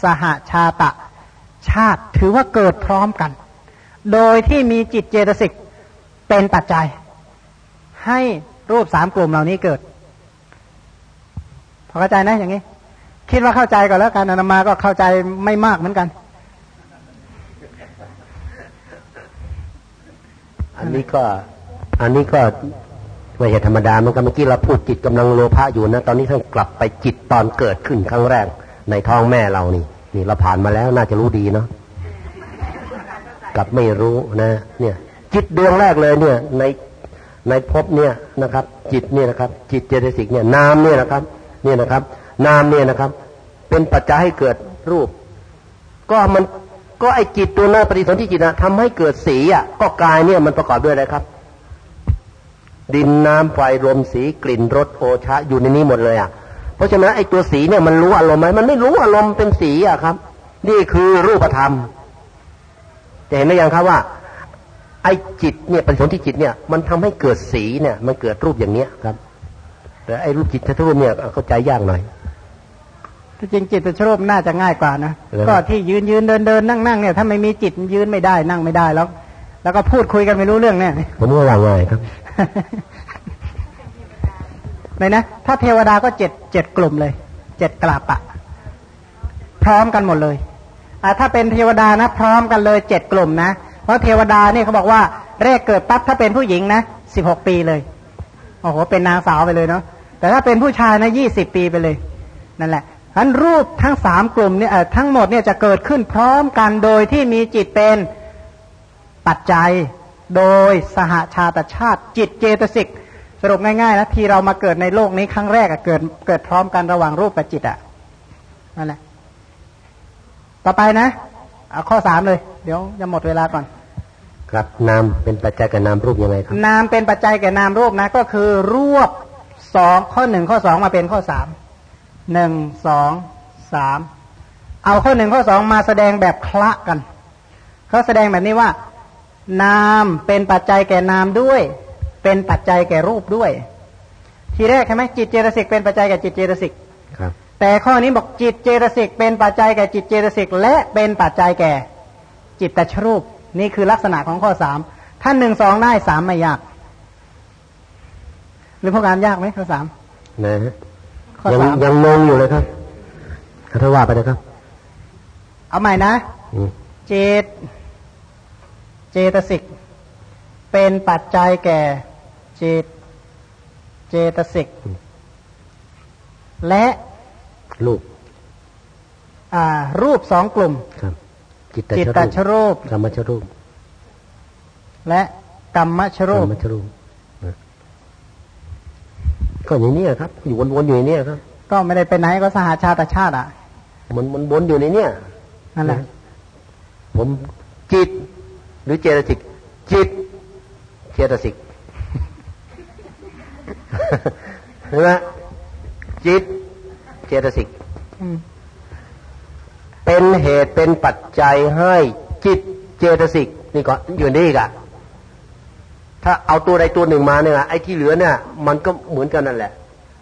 สหชาตะ ชาติถือว่าเกิดพร้อมกัน โดยที่มีจิตเจตสิกเป็นปัจจัย ให้รูปสามกลุ่มเหล่านี้เกิด พอเข้าใจนะอย่างนี้ คิดว่าเข้าใจก่อนแล้วกันอนามาก็เข้าใจไม่มากเหมือนกัน อันนี้ก็ อันนี้ก็ไม่ใช่ธรรมดามันก็เมื่อกี้เราพูดจิตกำลังโลภะอยู่นะ ตอนนี้ท่านกลับไปจิตตอนเกิดขึ้นครั้งแรก ในท้องแม่เรานี่ นี่เราผ่านมาแล้วน่าจะรู้ดีเนาะกลับไม่รู้นะ เนี่ย จิตดวงแรกเลยเนี่ย ในในภพเนี่ยนะครับ จิตเนี่ยนะครับ จิตเจตสิกเนี่ยนามเนี่ยนะครับ เนี่ยนะครับ นามเนี่ยนะครับ เป็นปัจจัยให้เกิดรูป ก็มันก็ไอจิตตัวนั้นปฏิสนธิจิตนะทำให้เกิดสีอะ ก็กายเนี่ยมันประกอบด้วยอะไรครับ ดินน้ำไฟลมสีกลิ่นรสโอชะอยู่ในนี้หมดเลยอะเพราะฉะนั้นไอตัวสีเนี่ยมันรู้อารมณ์ไหมมันไม่รู้อารมณ์เป็นสีอะครับ นี่คือรูปธรรมจะเห็นได้ยังครับว่า ไอจิตเนี่ยปฏิสนธิจิตเนี่ย มันทำให้เกิดสีเนี่ย มันเกิดรูปอย่างเนี้ยครับ แต่ไอรูปจิตทัศรูปเนี่ยเข้าใจยากหน่อยที่จริงจิตตชรูปน่าจะง่ายกว่านะแล้วก็ที่ยืนยืนเดินเดินนั่งนั่งเนี่ยถ้าไม่มีจิตยืนไม่ได้นั่งไม่ได้แล้ว แล้วก็พูดคุยกันไม่รู้เรื่องเนี่ยผมว่าว่าง่ายครับเลยนะถ้าเทวดาก็เจ็ดเจ็ดกลุ่มเลยเจ็ดกลับอะพร้อมกันหมดเลยอ่าถ้าเป็นเทวดานะ พร้อมกันเลยเจ็ดกลุ่มนะเพราะเทวดาเนี่ยเขาบอกว่าแรกเกิดปั๊บถ้าเป็นผู้หญิงนะสิบหกปีเลยโอ้โหเป็นนางสาวไปเลยเนาะ แต่ถ้าเป็นผู้ชายนะยี่สิบปีไปเลยนั่นแหละอันรูปทั้งสามกลุ่มเนี่ยเอ่อทั้งหมดเนี่ยจะเกิดขึ้นพร้อมกันโดยที่มีจิตเป็นปัจจัย โดยสหาชาตชาติ จิตเจตสิกสรุปง่ายๆนะที่เรามาเกิดในโลกนี้ครั้งแรกอะเกิดเกิดพร้อมกันระหว่างรูปกับจิตอะนั่นแหละ ต่อไปนะเอาข้อสามเลย เดี๋ยวจะหมดเวลาก่อน ครับนามเป็นปัจจัยกับนามรูปยังไงครับนามเป็นปัจจัยแก่นามรูปนะ ก็คือรวบ สองข้อหนึ่งข้อสองมาเป็นข้อสามหนึ่งสองสามเอาข้อหนึ่งข้อสองมาแสดงแบบคละกันเขาแสดงแบบนี้ว่า นามเป็นปัจจัยแก่นามด้วย เป็นปัจจัยแก่รูปด้วย ทีแรกใช่ไหมจิตเจตสิกเป็นปัจจัยแก่จิตเจตสิกครับ แต่ข้อนี้บอกจิตเจตสิกเป็นปัจจัยแก่จิตเจตสิกและเป็นปัจจัยแก่ จิตตชรูป นี่คือลักษณะของข้อสามท่านหนึ่งสองได้สามไม่ยาก หรือพวกการยากไหมข้อสามนะฮะข้อยังสามยังงงอยู่เลยครับถ้าว่าไปนะครับ เอาใหม่นะอืมจิตเจตสิก เป็นปัจจัยแก่จิตเจตสิก และรูปอ่า รูปสองกลุ่มครับจิตตจิตชตรูปชรูปกรรมชรูป และกรรมชกรูรปรมชรูปนะ ก็อย่างนี้ครับ อยู่วนๆอยู่ในเนี้ครับ ก็ไม่ได้ไปไหนก็สหาชาติชาติอะ มันมันวนอยู่ในเนี้ยนั่นแหละผมจิต หรือเจตสิกจิต เจตสิกเห็นไหมจิต เจตสิกอืมเป็นเหตุเป็นปัจจัยให้จิตเจตสิกนี่ก็อยู่นี่กะ ถ้าเอาตัวใดตัวหนึ่งมาเนี่ยไอ้ที่เหลือเนี่ยมันก็เหมือนกันนั่นแหละ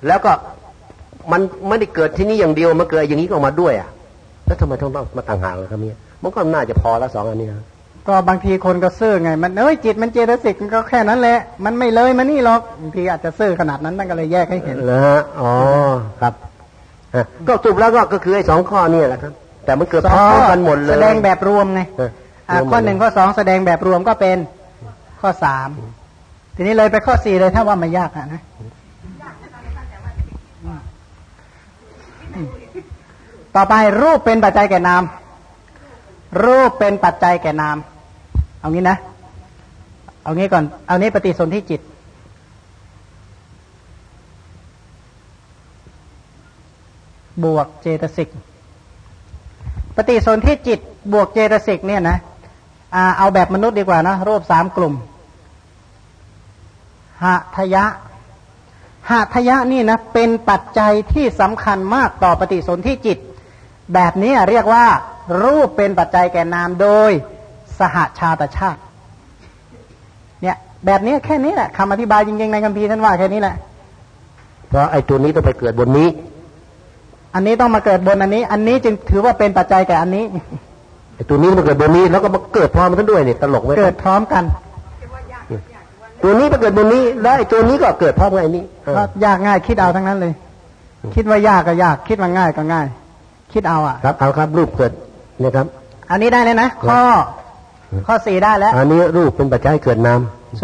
แล้วก็มันไม่ได้เกิดที่นี่อย่างเดียวมันเกิดอย่างนี้ก็ออกมาด้วยอะ แล้วทำไมต้องต้องมาต่างหากล่ะครับเนี่ยมันก็น่าจะพอแล้วสองอันนี้นะก็บางทีคนก็ซื่อไง มันเอ้ยจิตมันเจตสิกมันก็แค่นั้นแหละ มันไม่เลยมานี่หรอกบางทีอาจจะซื่อขนาดนั้นนั่นก็เลยแยกให้เห็นแล้วฮะอ๋อครับอะก็สรุปแล้วก็ก็คือไอ้สองข้อนี่แหละครับ แต่มันเกิดพร้อมกันหมดเลยแสดงแบบรวมไงเอออะรวมหมดข้อหนึ่งข้อสองแสดงแบบรวมก็เป็น ข้อสามทีนี้เลยไปข้อสี่เลยถ้าว่าไม่ยากอะนะต่อไปรูปเป็นปัจจัยแก่นาม รูปเป็นปัจจัยแก่นาม เอางี้นะ เอางี้ก่อน เอานี้ปฏิสนธิจิต บวกเจตสิก ปฏิสนธิจิต บวกเจตสิกเนี่ยนะเอาแบบมนุษย์ดีกว่านะรูปสามกลุ่ม หะทยะหะทยะนี่นะเป็นปัจจัยที่สำคัญมากต่อปฏิสนธิจิต แบบนี้เรียกว่า รูปเป็นปัจจัยแก่นามโดยสหชาตชาติ เนี่ยแบบนี้แค่นี้แหละคำอธิบายจริงๆในคัมภีร์ท่านว่าแค่นี้แหละเพราะไอ้ตัวนี้ต้องไปเกิดบนนี้ อันนี้ต้องมาเกิดบนอันนี้ อันนี้จึงถือว่าเป็นปัจจัยแก่อันนี้ไอ้ตัวนี้มันเกิดบนนี้แล้วก็มาเกิดพร้อมกันด้วยเนี่ยตลกไหมเกิดพร้อมกัน ตัวนี้ไปเกิดบนนี้แล้วไอ้ตัวนี้ก็เกิดพร้อมกับไอ้นี้เออก็ยากง่ายคิดเอาทั้งนั้นเลย คิดว่ายากก็ยาก คิดว่าง่ายก็ง่าย คิดเอาอะ ครับเอาครับรูปเกิดเนี่ยครับ อันนี้ได้เลยนะข้อข้อสี่ได้แล้ว อันนี้รูปเป็นปัจจัยให้เกิดนามท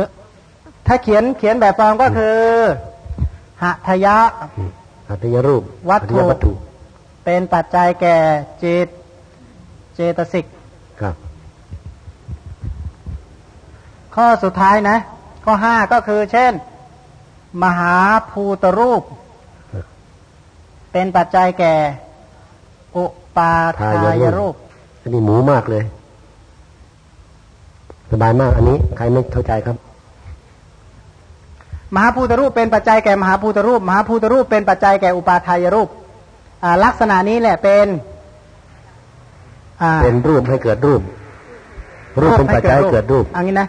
ถ้าเขียนเขียนแบบฟอร์มก็คือหัตยะหัตถยรูปวัตถุหัตถยวัตถุ เป็นปัจจัยแก่จิตเจตสิกครับ ข้อสุดท้ายนะ ข้อห้าก็คือ เช่น มหาภูตรูป เป็นปัจจัยแก่ อุปาทายรูป อันนี้หมูมากเลย สบายมาก อันนี้ ใครไม่เข้าใจครับ มหาภูตรูปเป็นปัจจัยแก่มหาภูตรูป มหาภูตรูปเป็นปัจจัยแก่อุปาทายรูปอ่าลักษณะนี้แหละเป็นอ่าเป็นรูปให้เกิดรูป รูปเป็นปัจจัยให้เกิดรูปเอางี้นะ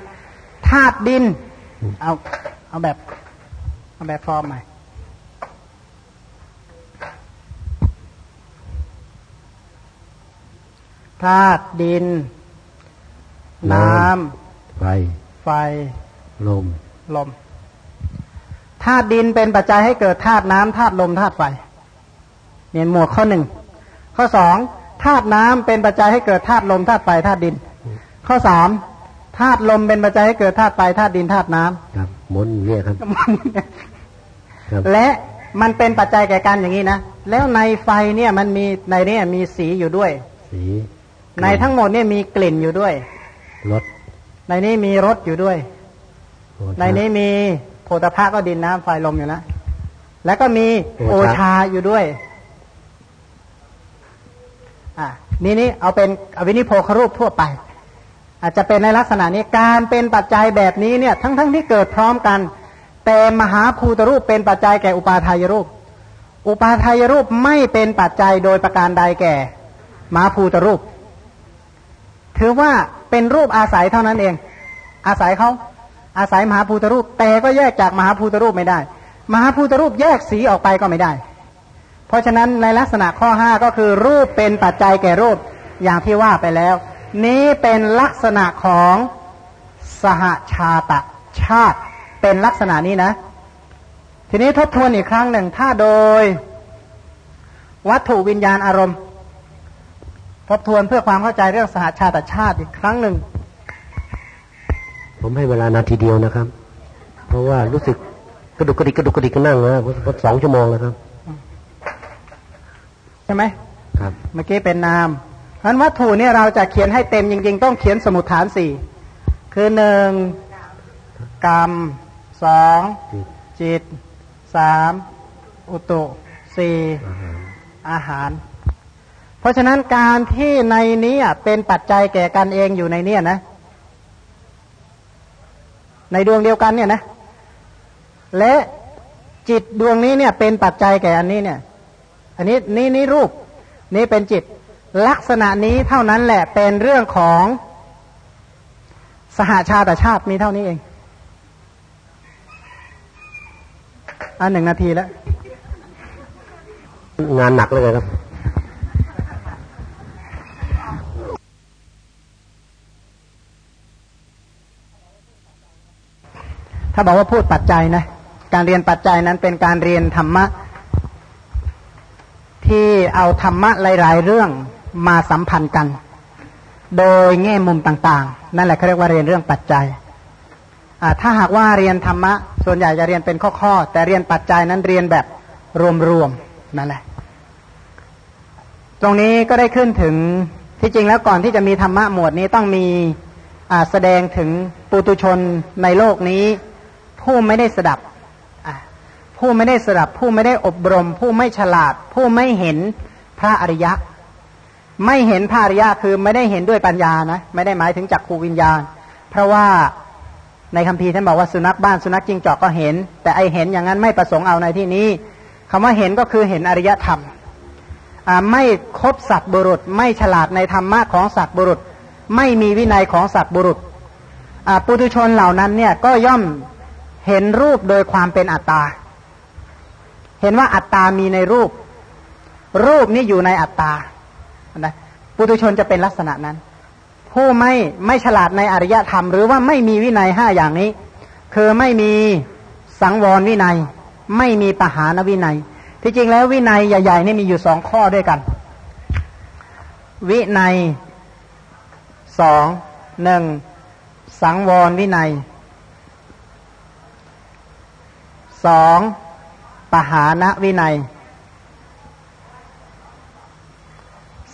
ธาตุดิน เอาเอาแบบ เอาแบบฟอร์มใหม่ธาตุดิน น้น้ไฟำไฟ ลม ลมธาตุดินเป็นปัจจัยให้เกิดธาตุน้ำธาตุลมธาตุไฟเนี่ยหมวดข้อหนึ่งข้อสองธาตุน้ำเป็นปัจจัยให้เกิดธาตุลมธาตุไฟธาตุดิน ข้อสาม ธาตุลมเป็นปัจจัยให้เกิดธาตุไฟธาตุดินธาตุน้ำครับหมุนเนี่ยครับครับและมันเป็นปัจจัยแก่กันอย่างนี้นะแล้วในไฟเนี่ยมันมีในเนี้มีสีอยู่ด้วย สีในทั้งหมดเนี่ยมีกลิ่นอยู่ด้วยรสในนี้มีรสอยู่ด้วยโอชาในนี้มีโพธาภาก็ดินน้ำไฟลมอยู่นะแล้วก็มีโอโอชาชาอยู่ด้วย อะนี่นี่เอาเป็นอวินิโพครูปทั่วไป อาจจะเป็นในลักษณะนี้การเป็นปัจจัยแบบนี้เนี่ยทั้งๆทที่เกิดพร้อมกัน แต่มหาภูตรูปเป็นปัจจัยแก่อุปาทายรูป อุปาทายรูปไม่เป็นปัจจัยโดยประการใดแก่มหาภูตรูป ถือว่าเป็นรูปอาศัยเท่านั้นเอง อาศัยเขาอาศัยมหาภูตรูป แต่ก็แยกจากมหาภูตรูปไม่ได้ มหาภูตรูปแยกสีออกไปก็ไม่ได้ เพราะฉะนั้นในลักษณะข้อห้าก็คือรูปเป็นปัจจัยแก่รูปอย่างที่ว่าไปแล้ว นี้เป็นลักษณะของสหชาตชาติเป็นลักษณะนี้นะ ทีนี้ทบทวนอีกครั้งหนึ่งถ้าโดย วัตถุวิญญาณอารมณ์ ทบทวนเพื่อความเข้าใจเรื่องสหชาติชาติอีกครั้งหนึ่ง ผมให้เวลานาทีเดียวนะครับ เพราะว่ารู้สึกกระดุกกระดิกกระดุกกระดิกก็นั่งนะสองชั่วโมงแล้วครับ ใช่ไหมครับ เมื่อกี้เป็นนาม เพราะฉะนั้นวัตถุเนี่ยเราจะเขียนให้เต็มจริง ๆ ต้องเขียนสมุดฐานสี่คือหนึ่งกรรมสองจิตสามอุตุสี่อาหารอาหารเพราะฉะนั้นการที่ในนี้อะเป็นปัจจัยแก่กันเองอยู่ในเนี้ยนะ ในดวงเดียวกันเนี่ยนะ และจิตดวงนี้เนี่ยเป็นปัจจัยแก่อันนี้เนี่ย อันนี้นี่นี่รูป นี่เป็นจิต ลักษณะนี้เท่านั้นแหละเป็นเรื่องของสหชาติชาติมีเท่านี้เอง อันหนึ่งนาทีแล้ว งานหนักเลยครับถ้าบอกว่าพูดปัจจัยนะ การเรียนปัจจัยนั้นเป็นการเรียนธรรมะ ที่เอาธรรมะหลาย ๆ เรื่อง มาสัมพันธ์กัน โดยแง่มุมต่างๆ นั่นแหละเขาเรียกว่าเรียนเรื่องปัจจัยถ้าหากว่าเรียนธรรมะ ส่วนใหญ่จะเรียนเป็นข้อๆ แต่เรียนปัจจัยนั้นเรียนแบบรวมๆนั่นแหละ ตรงนี้ก็ได้ขึ้นถึงที่จริงแล้วก่อนที่จะมีธรรมะหมวดนี้ต้องมีแสดงถึงปุตุชนในโลกนี้ ผู้ไม่ได้สดับผู้ไม่ได้สดับ ผู้ไม่ได้อบรม ผู้ไม่ฉลาด ผู้ไม่เห็นพระอริยะ ไม่เห็นพระอริยะคือไม่ได้เห็นด้วยปัญญานะไม่ได้หมายถึงจักขูวิญญาณ เพราะว่าในคัมภีร์ท่านบอกว่าสุนัขบ้านสุนัขจิงจอกก็เห็น แต่ไอเห็นอย่างนั้นไม่ประสงค์เอาในที่นี้คำว่าเห็นก็คือเห็นอริยธรรมไม่คบสัตว์บุรุษ ไม่ฉลาดในธรรมะของสัตว์บุรุษ ไม่มีวินัยของสัตว์บุรุษปุถุชนเหล่านั้นเนี่ยก็ย่อมเห็นรูปโดยความเป็นอัตตา เห็นว่าอัตตามีในรูป รูปนี้อยู่ในอัตตา นะปุถุชนจะเป็นลักษณะนั้น ผู้ไม่ไม่ฉลาดในอริยธรรม หรือว่าไม่มีวินัยห้าอย่างนี้ คือไม่มีสังวรวินัย ไม่มีปหานวินัย ที่จริงแล้ววินัยใหญ่ๆนี่มีอยู่สองข้อด้วยกัน วินัยสองหนึ่งสังวรวินัยสองปหานวินัย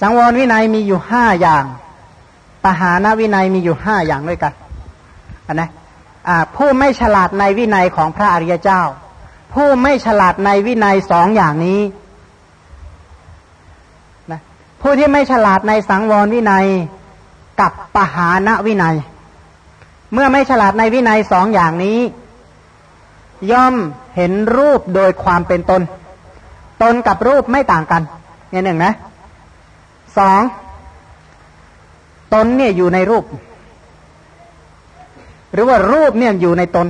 สังวรวินัยมีอยู่ห้าอย่างปหานวินัยมีอยู่ห้าอย่างด้วยกันอันนะผู้ไม่ฉลาดในวินัยของพระอริยเจ้า ผู้ไม่ฉลาดในวินัยสองอย่างนี้นะผู้ที่ไม่ฉลาดในสังวรวินัยกับปหานวินัย เมื่อไม่ฉลาดในวินัยสองอย่างนี้ ย่อมเห็นรูปโดยความเป็นตน ตนกับรูปไม่ต่างกันเนี่ยหนึ่งนะ สองตนเนี่ยอยู่ในรูป หรือว่ารูปเนี่ยอยู่ในตน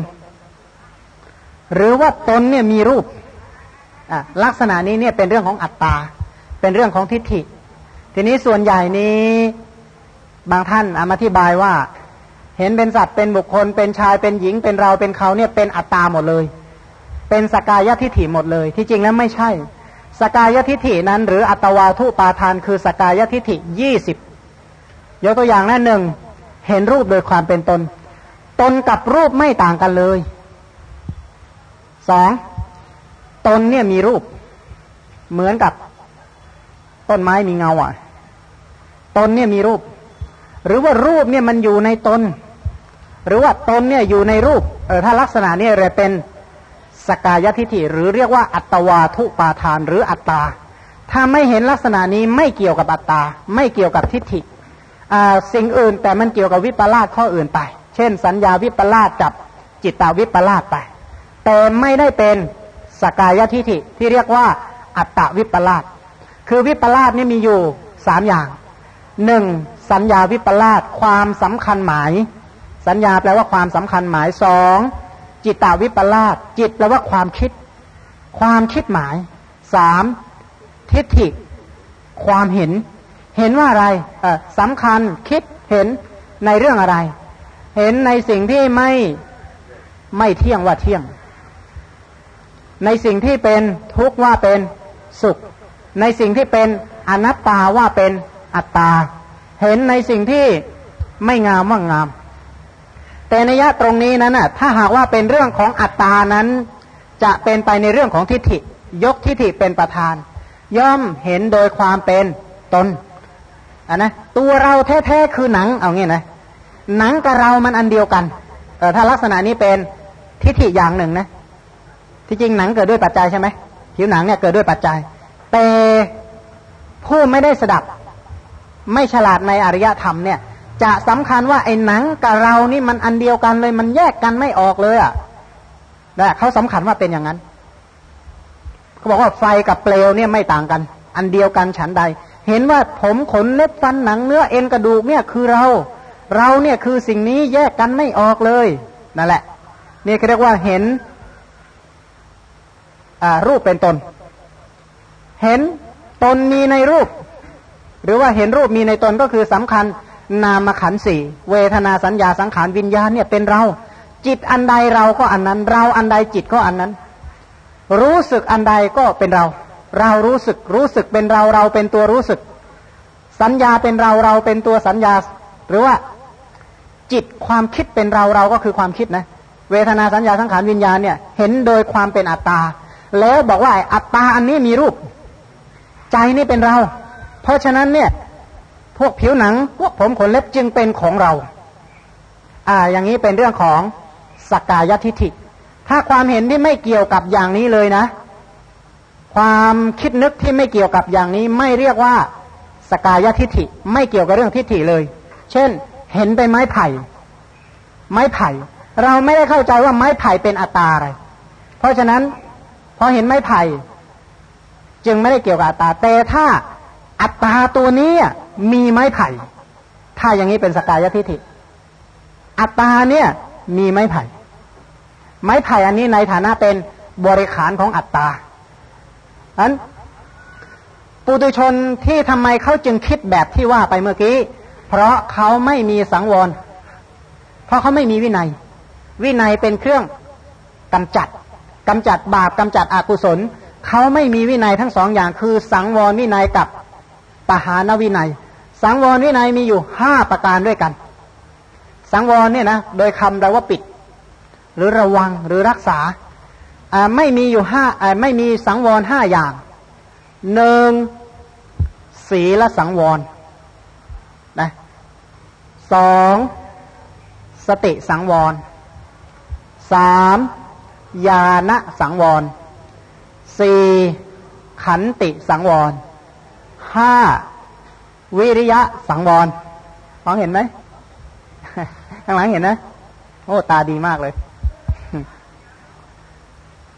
หรือว่าตนเนี่ยมีรูปลักษณะนี้เนี่ยเป็นเรื่องของอัตตา เป็นเรื่องของทิฏฐิ ทีนี้ส่วนใหญ่นี้บางท่านอธิบายว่า เห็นเป็นสัตว์เป็นบุคคล เป็นชายเป็นหญิงเป็นเราเป็นเขาเนี่ยเป็นอัตตาหมดเลย เป็นสกายทิฏฐิหมดเลย ที่จริงแล้วไม่ใช่ สกายทิฐินั้น หรืออัตวาทุปาทานคือสกายทิฐิยี่สิบยกตัวอย่างนั้นหนึ่งเห็นรูปโดยความเป็นตน ตนกับรูปไม่ต่างกันเลยสองตนเนี่ยมีรูป เหมือนกับต้นไม้มีเงาอะ ตนเนี่ยมีรูป หรือว่ารูปเนี่ยมันอยู่ในตน หรือว่าตนเนี่ยอยู่ในรูปเออถ้าลักษณะเนี้เรียเป็น สกายทิฐิหรือเรียกว่าอัตวาทุปาทานหรืออัตตา ถ้าไม่เห็นลักษณะนี้ไม่เกี่ยวกับอัตตา ไม่เกี่ยวกับทิฏฐิสิ่งอื่นแต่มันเกี่ยวกับวิปลาสข้ออื่นไป เช่น สัญญาวิปลาสกับจิตตาวิปลาสไป แต่ไม่ได้เป็นสกายทิฐิที่เรียกว่าอัตตวิปลาสคือวิปลาสนี่มีอยู่สามอย่างหนึ่งสัญญาวิปลาสความสำคัญหมาย สัญญาแปลว่าความสำคัญหมายสอง จิตตาวิปลาสจิตแปลว่าความคิด ความคิดหมายสามทิฏฐิ ความเห็น เห็นว่าอะไรสำคัญคิดเห็นในเรื่องอะไร เห็นในสิ่งที่ไม่ไม่เที่ยงว่าเที่ยง ในสิ่งที่เป็นทุกข์ว่าเป็นสุข ในสิ่งที่เป็นอนัตตาว่าเป็นอัตตา เห็นในสิ่งที่ไม่งามว่างาม แต่ในยะตรงนี้นั้นน่ะถ้าหากว่าเป็นเรื่องของอัตตานั้น จะเป็นไปในเรื่องของทิฏฐิ ยกทิฏฐิเป็นประธาน ย่อมเห็นโดยความเป็นตนอะนะตัวเราแท้ๆคือหนังเอางี้นะหนังกับเรามันอันเดียวกันเออถ้าลักษณะนี้เป็นทิฏฐิอย่างหนึ่งนะที่จริงหนังเกิดด้วยปัจจัยใช่ไหมผิวหนังเนี่ยเกิดด้วยปัจจัย แต่ผู้ไม่ได้สดับ ไม่ฉลาดในอริยธรรมเนี่ย จะสำคัญว่าไอ้หนังกับเรานี่มันอันเดียวกันเลย มันแยกกันไม่ออกเลยอะ่ะแต่เขาสำคัญว่าเป็นอย่างนั้นเขาบอกว่าไฟกับเปลวเนี่ยไม่ต่างกัน อันเดียวกันฉันใด เห็นว่าผมขนเล็บฟันหนังเนื้อเอ็นกระดูกเนี่ยคือเรา เราเนี่ยคือสิ่งนี้แยกกันไม่ออกเลยนั่นแหละนี่เขาเรียกว่าเห็นรูปเป็นตน เห็นตนมีในรูป หรือว่าเห็นรูปมีในตนก็คือสำคัญ นามขันสี่เวทนาสัญญาสังขารวิญญาณเนี่ยเป็นเรา จิตอันใดเราก็อันนั้น เราอันใดจิตก็อันนั้น รู้สึกอันใดก็เป็นเรา เรารู้สึกรู้สึกเป็นเราเราเป็นตัวรู้สึก สัญญาเป็นเราเราเป็นตัวสัญญา หรือว่าจิตความคิดเป็นเราเราก็คือความคิดนะ เวทนาสัญญาสังขารวิญญาณเนี่ยเห็นโดยความเป็นอัตตา แล้วบอกว่าอัตตาอันนี้มีรูป ใจนี่เป็นเรา เพราะฉะนั้นเนี่ย พวกผิวหนัง พวกผมขนเล็บจึงเป็นของเรา อ่า อย่างนี้เป็นเรื่องของสกกายทิฐิ ถ้าความเห็นที่ไม่เกี่ยวกับอย่างนี้เลยนะ ความคิดนึกที่ไม่เกี่ยวกับอย่างนี้ ไม่เรียกว่าสกายทิฐิ ไม่เกี่ยวกับเรื่องทิฐิเลย เช่น เห็นเป็นไม้ไผ่ ไม้ไผ่ เราไม่ได้เข้าใจว่าไม้ไผ่เป็นอัตตาอะไร เพราะฉะนั้นพอเห็นไม้ไผ่ จึงไม่ได้เกี่ยวกับอัตตาแต่ถ้าอัตตาตัวนี้ มีไม้ไผ่ ถ้าอย่างนี้เป็นสกายทิฏฐิ อัตตาเนี่ย มีไม้ไผ่ ไม้ไผ่อันนี้ในฐานะเป็นบริขารของอัตตาอันปุตุชนที่ทำไมเขาจึงคิดแบบที่ว่าไปเมื่อกี้ เพราะเขาไม่มีสังวร เพราะเขาไม่มีวินัย วินัยเป็นเครื่องกำจัดกำจัดบาปกำจัดอกุศล เขาไม่มีวินัยทั้งสองอย่างคือสังวรวินัยกับปหานวินัย สังวรวินัยมีอยู่ห้าประการด้วยกัน สังวรเนี่ยนะโดยคำแปลว่าปิด หรือระวังหรือรักษาไม่มีอยู่ห้าไม่มีสังวรห้าอย่างหนึ่งศีลสังวรนะสองสติสังวรสามญาณสังวรสี่ขันติสังวรห้า วิริยะสังวรมองเห็นไหมข้างหลังเห็นนะโอ้ตาดีมากเลย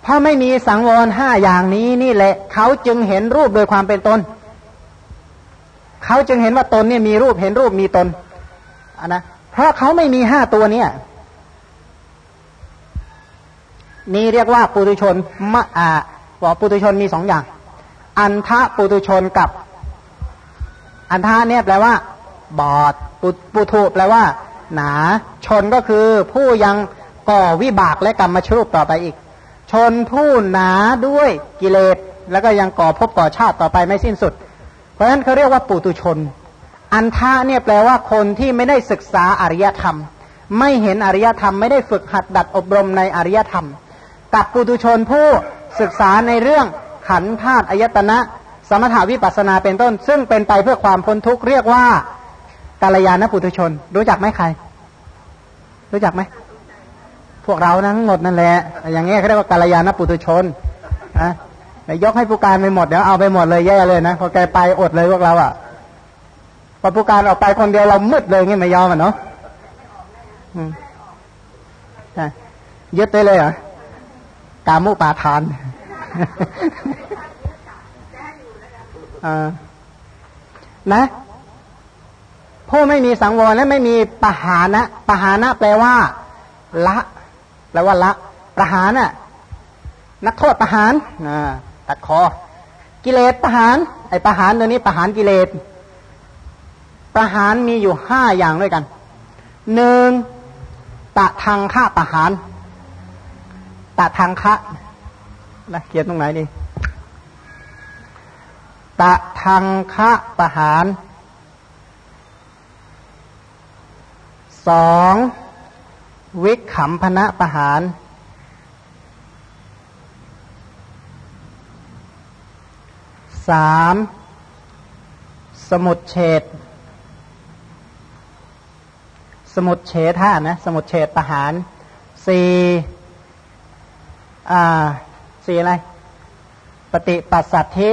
ถ้าไม่มีสังวรห้าอย่างนี้นี่แหละ เขาจึงเห็นรูปโดยความเป็นตน เขาจึงเห็นว่าตนเนี่ยมีรูปเห็นรูปมีตนอนนะเพราะเขาไม่มีห้าตัวเนี่ยนี่เรียกว่าปุตุชนมะอ่าบอกปุตุชนมีสองอย่าง อันทะปุตุชนกับ อันทะเนี่ยแปลว่า บอดปุปุถุแปลว่า หนา ชนก็คือผู้ยังก่อวิบากและกรรมชรูปต่อไปอีก ชนผู้หนาด้วยกิเลสแล้วก็ยังก่อภพก่อชาติต่อไปไม่สิ้นสุด เพราะฉะนั้นเขาเรียกว่าปุตุชน อันทะเนี่ยแปลว่าคนที่ไม่ได้ศึกษาอริยธรรม ไม่เห็นอริยธรรมไม่ได้ฝึกหัดดัดอบรมในอริยธรรม กับปุตุชนผู้ศึกษาในเรื่องขันธาตุอายตนะ สมถาวิปัสนาเป็นต้น ซึ่งเป็นไปเพื่อความพ้นทุกข์เรียกว่ากาลยานปุตุชน รู้จักไหมใคร รู้จักไหมพวกเราทั้งหมดนั่นแหละอย่างเงี้ยเขาเรียกว่ากาลยานปุตุชนอะยกให้ผู้การไปหมดเดี๋ยวเอาไปหมดเลยแย่เลยนะพอแกไปอดเลยพวกเราอะพอผู้การออกไปคนเดียวเรามืดเลยงี้ไม่ยอมอะเนาะยึดไปเลยเหรอกามุปาทาน นะ ผู้ไม่มีสังวรและไม่มีปหานะปหานะแปลว่า ละแปลว่าละ ประหารน่ะนักโทษประหารตัดคอ กิเลสประหาร ไอ้ประหารตัวนี้ประหารกิเลสประหารมีอยู่ห้าอย่างด้วยกันหนึ่งตะทางฆ่าประหารตะทางคะนะเขียนตรงไหนดี ตะทางคะปะหารสองวิขำพนะปะหารสามสมุดเฉดสมุดเฉดท่านะ สมุดเฉดประหารสี่อ่าสี่อะไร ปฏิปัสสัทธิ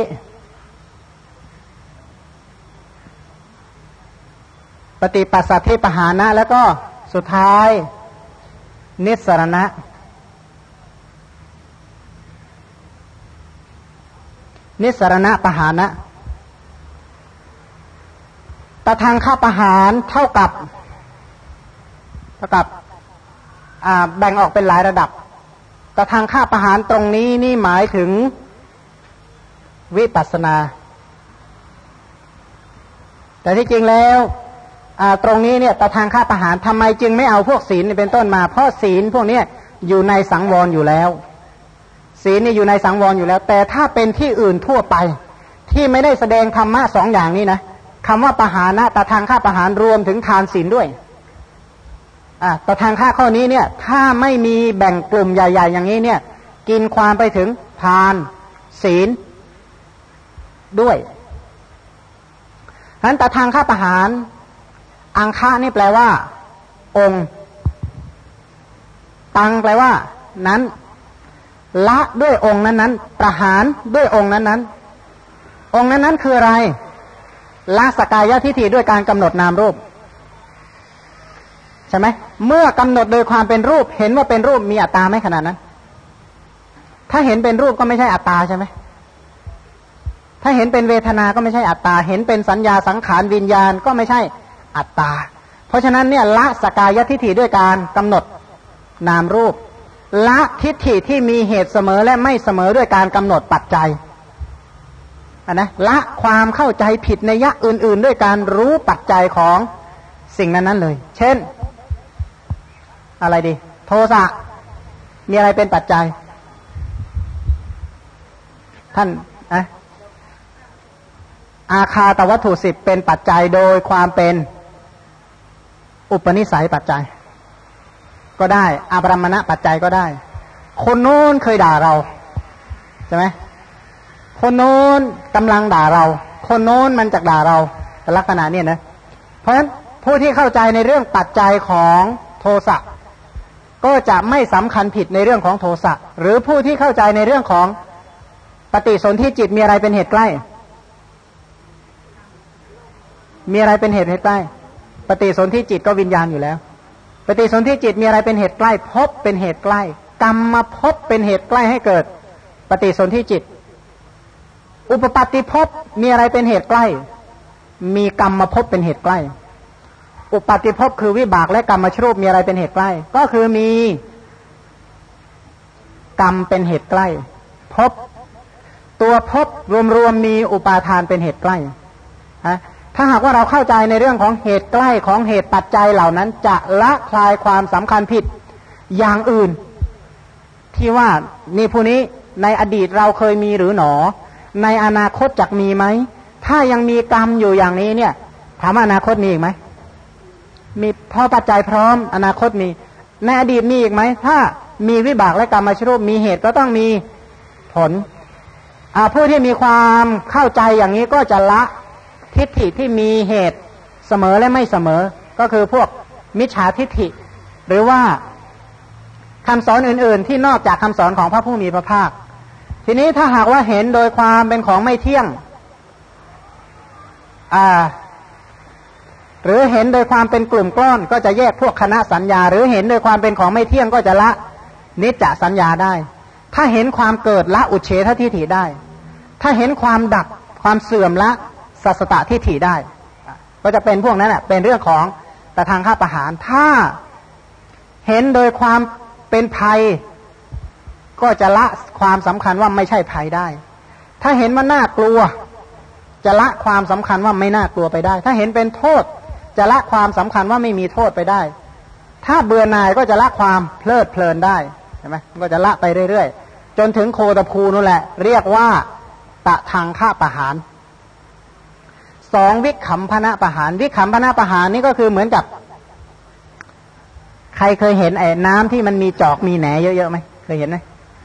ปฏิปัสสัทธิปหานะ แล้วก็สุดท้าย นิสรณะ นิสรณะปหานะตะทางข้าปหารเท่ากับ เท่ากับแบ่งออกเป็นหลายระดับต่ทางค่าประหารตรงนี้นี่หมายถึงวิปัสนา แต่ที่จริงแล้ว ตรงนี้เนี่ยต่ทางค่าประหารทำไมจึงไม่เอาพวกศีลเป็นต้นมา เพราะศีลพวกนี้อยู่ในสังวรอยู่แล้ว ศีลนี่อยู่ในสังวรอยู่แล้ว แต่ถ้าเป็นที่อื่นทั่วไป ที่ไม่ได้แสดงธรรมะสองอย่างนี้นะคำว่าประหารนะต่ทางค่าประหารรวมถึงทานศีลด้วยอะตทางค่าข้อนี้เนี่ยถ้าไม่มีแบ่งกลุ่มใหญ่ ๆ อย่างนี้เนี่ย กินความไปถึงทานศีลด้วยฉะนั้นต่ทางค่าประหาร อังค่านี่แปลว่า องค์ ตังแปลว่า นั้น ละด้วยองค์นั้นๆประหารด้วยองค์นั้นๆองค์นั้นๆคืออะไร ละสกายทิฏฐิด้วยการกำหนดนามรูปใช่ไหมเมื่อกำหนดโดยความเป็นรูป เห็นว่าเป็นรูปมีอัตตาไหมขนาดนั้น ถ้าเห็นเป็นรูปก็ไม่ใช่อัตตาใช่ไหมถ้าเห็นเป็นเวทนา ก็ไม่ใช่อัตตา เห็นเป็นสัญญาสังขารวิญญาณก็ไม่ใช่ อัตตา เพราะฉะนั้นเนี่ยละสกายทิฏฐิด้วยการกำหนดนามรูป ละทิฏฐิที่มีเหตุเสมอและไม่เสมอด้วยการกำหนดปัจจัยนนะละความเข้าใจผิดในยะอื่น ๆ ด้วยการรู้ปัจจัยของสิ่งนั้น ๆ เลย เช่น อะไรดี โทสะมีอะไรเป็นปัจจัย ท่านอะอาคาตวัตถุสิบเป็นปัจจัยโดยความเป็น อุปนิสัยปัจจัย ก็ได้อาบรมณะปัจจัยก็ได้ คนโน้นเคยด่าเราใช่ไหมคนโน้นกำลังด่าเรา คนโน้นมันจะด่าเราลักษณะเนี่ยนะ เพราะฉะนั้นผู้ที่เข้าใจในเรื่องปัจจัยของโทสะก็จะไม่สำคัญผิดในเรื่องของโทสะหรือผู้ที่เข้าใจในเรื่องของปฏิสนธิจิตมีอะไรเป็นเหตุใกล้ มีอะไรเป็นเหตุเหตุใกล้ ปฏิสนธิจิตก็วิญญาณอยู่แล้ว ปฏิสนธิจิตมีอะไรเป็นเหตุใกล้พบเป็นเหตุใกล้ กรรมมาพบเป็นเหตุใกล้ให้เกิด ปฏิสนธิจิต อุปปัติภพมีอะไรเป็นเหตุใกล้ มีกรรมมาพบเป็นเหตุใกล้ อุปปัติภพคือวิบากและกรรมมาชรูปมีอะไรเป็นเหตุใกล้ ก็คือมีกรรมเป็นเหตุใกล้ พบ ตัวพบรวมๆมีอุปาทานเป็นเหตุใกล้ฮะ ถ้าหากว่าเราเข้าใจในเรื่องของเหตุใกล้ของเหตุปัจจัยเหล่านั้น จะละคลายความสำคัญผิดอย่างอื่น ที่ว่านี่ผู้นี้ในอดีตเราเคยมีหรือหนอ ในอนาคตจะมีไหม ถ้ายังมีกรรมอยู่อย่างนี้เนี่ย ถามอนาคตมีอีกไหมมีพอปัจจัยพร้อม อนาคตมี ในอดีตมีอีกไหม ถ้ามีวิบากและกรรมมาชรูปมีเหตุก็ต้องมีผลผู้ที่มีความเข้าใจอย่างนี้ก็จะละ ทิฏฐิที่มีเหตุเสมอและไม่เสมอ ก็คือพวกมิจฉาทิฏฐิ หรือว่าคำสอนอื่น ๆ ที่นอกจากคำสอนของพระผู้มีพระภาค ทีนี้ถ้าหากว่าเห็นโดยความเป็นของไม่เที่ยงอ่าหรือเห็นโดยความเป็นกลุ่มก้อนก็จะแยกพวกคณะสัญญา หรือเห็นโดยความเป็นของไม่เที่ยงก็จะละนิจจสัญญาได้ ถ้าเห็นความเกิดละอุเฉททิฏฐิได้ ถ้าเห็นความดับความเสื่อมละ สัสตะทิฏฐิได้ ก็จะเป็นพวกนั้นแหละเป็นเรื่องของแต่ทางข้าประหาร ถ้าเห็นโดยความเป็นภัย ก็จะละความสำคัญว่าไม่ใช่ภัยได้ ถ้าเห็นว่าน่ากลัว จะละความสำคัญว่าไม่น่ากลัวไปได้ ถ้าเห็นเป็นโทษ จะละความสำคัญว่าไม่มีโทษไปได้ ถ้าเบื่อหน่ายก็จะละความเพลิดเพลินได้ใช่ไหมก็จะละไปเรื่อยๆ จนถึงโคตภูนั่นแหละ เรียกว่าตะทางฆ่าประหาร สองวิขำพนะประหาร วิขำพนะประหารนี่ก็คือเหมือนกับ ใครเคยเห็นไอ้น้ำที่มันมีจอกมีแหนเยอะๆไหมเคยเห็นไหม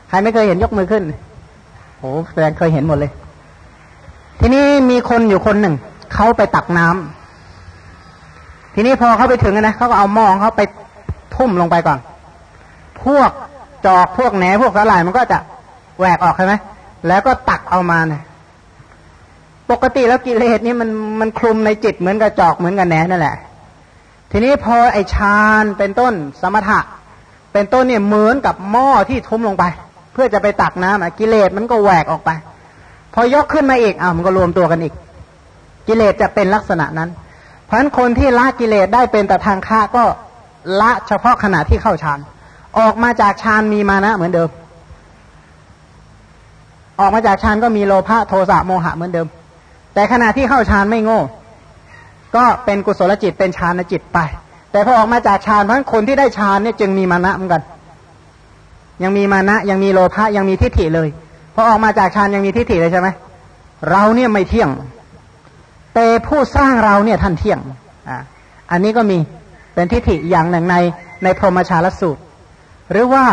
ใครไม่เคยเห็นยกมือขึ้นโอ้แสดงเคยเห็นหมดเลย ทีนี้มีคนอยู่คนหนึ่งเขาไปตักน้ำทีนี้พอเขาไปถึงนะเขาก็เอาหม้อเขาไปทุ่มลงไปก่อน พวกจอกพวกแหนพวกสาหร่ายมันก็จะแหวกออกใช่ไหมแล้วก็ตักเอามาเนี่ย ปกติแล้วกิเลสนี่มันมันคลุมในจิตเหมือนกับจอกเหมือนกับแหนนั่นแหละ ทีนี้พอไอฌานเป็นต้นสมถะ เป็นต้นเนี่ยเหมือนกับหม้อที่ทุ่มลงไป เพื่อจะไปตักน้ำอะกิเลสมันก็แหวกออกไป พอยกขึ้นมาอีกอะมันก็รวมตัวกันอีก กิเลสจะเป็นลักษณะนั้น เพราะฉะนั้นคนที่ละกิเลสได้เป็นแต่ทางฆ่าก็ละเฉพาะขณะที่เข้าฌานออกมาจากฌานมีมานะเหมือนเดิม ออกมาจากฌานก็มีโลภะโทสะโมหะเหมือนเดิม แต่ขณะที่เข้าฌานไม่โง่ ก็เป็นกุศลจิตเป็นฌานจิตไป แต่พอออกมาจากฌานเพราะคนที่ได้ฌานเนี่ยจึงมีมานะเหมือนกัน ยังมีมานะยังมีโลภะยังมีทิฏฐิเลยพอออกมาจากฌานยังมีทิฏฐิเลยใช่ไหมเราเนี่ยไม่เที่ยง แต่ผู้สร้างเราเนี่ยท่านเที่ยงอ่าอันนี้ก็มีเป็นทิฏฐิอย่างหนึ่งในในพรหมชาลสูตร หรือว่า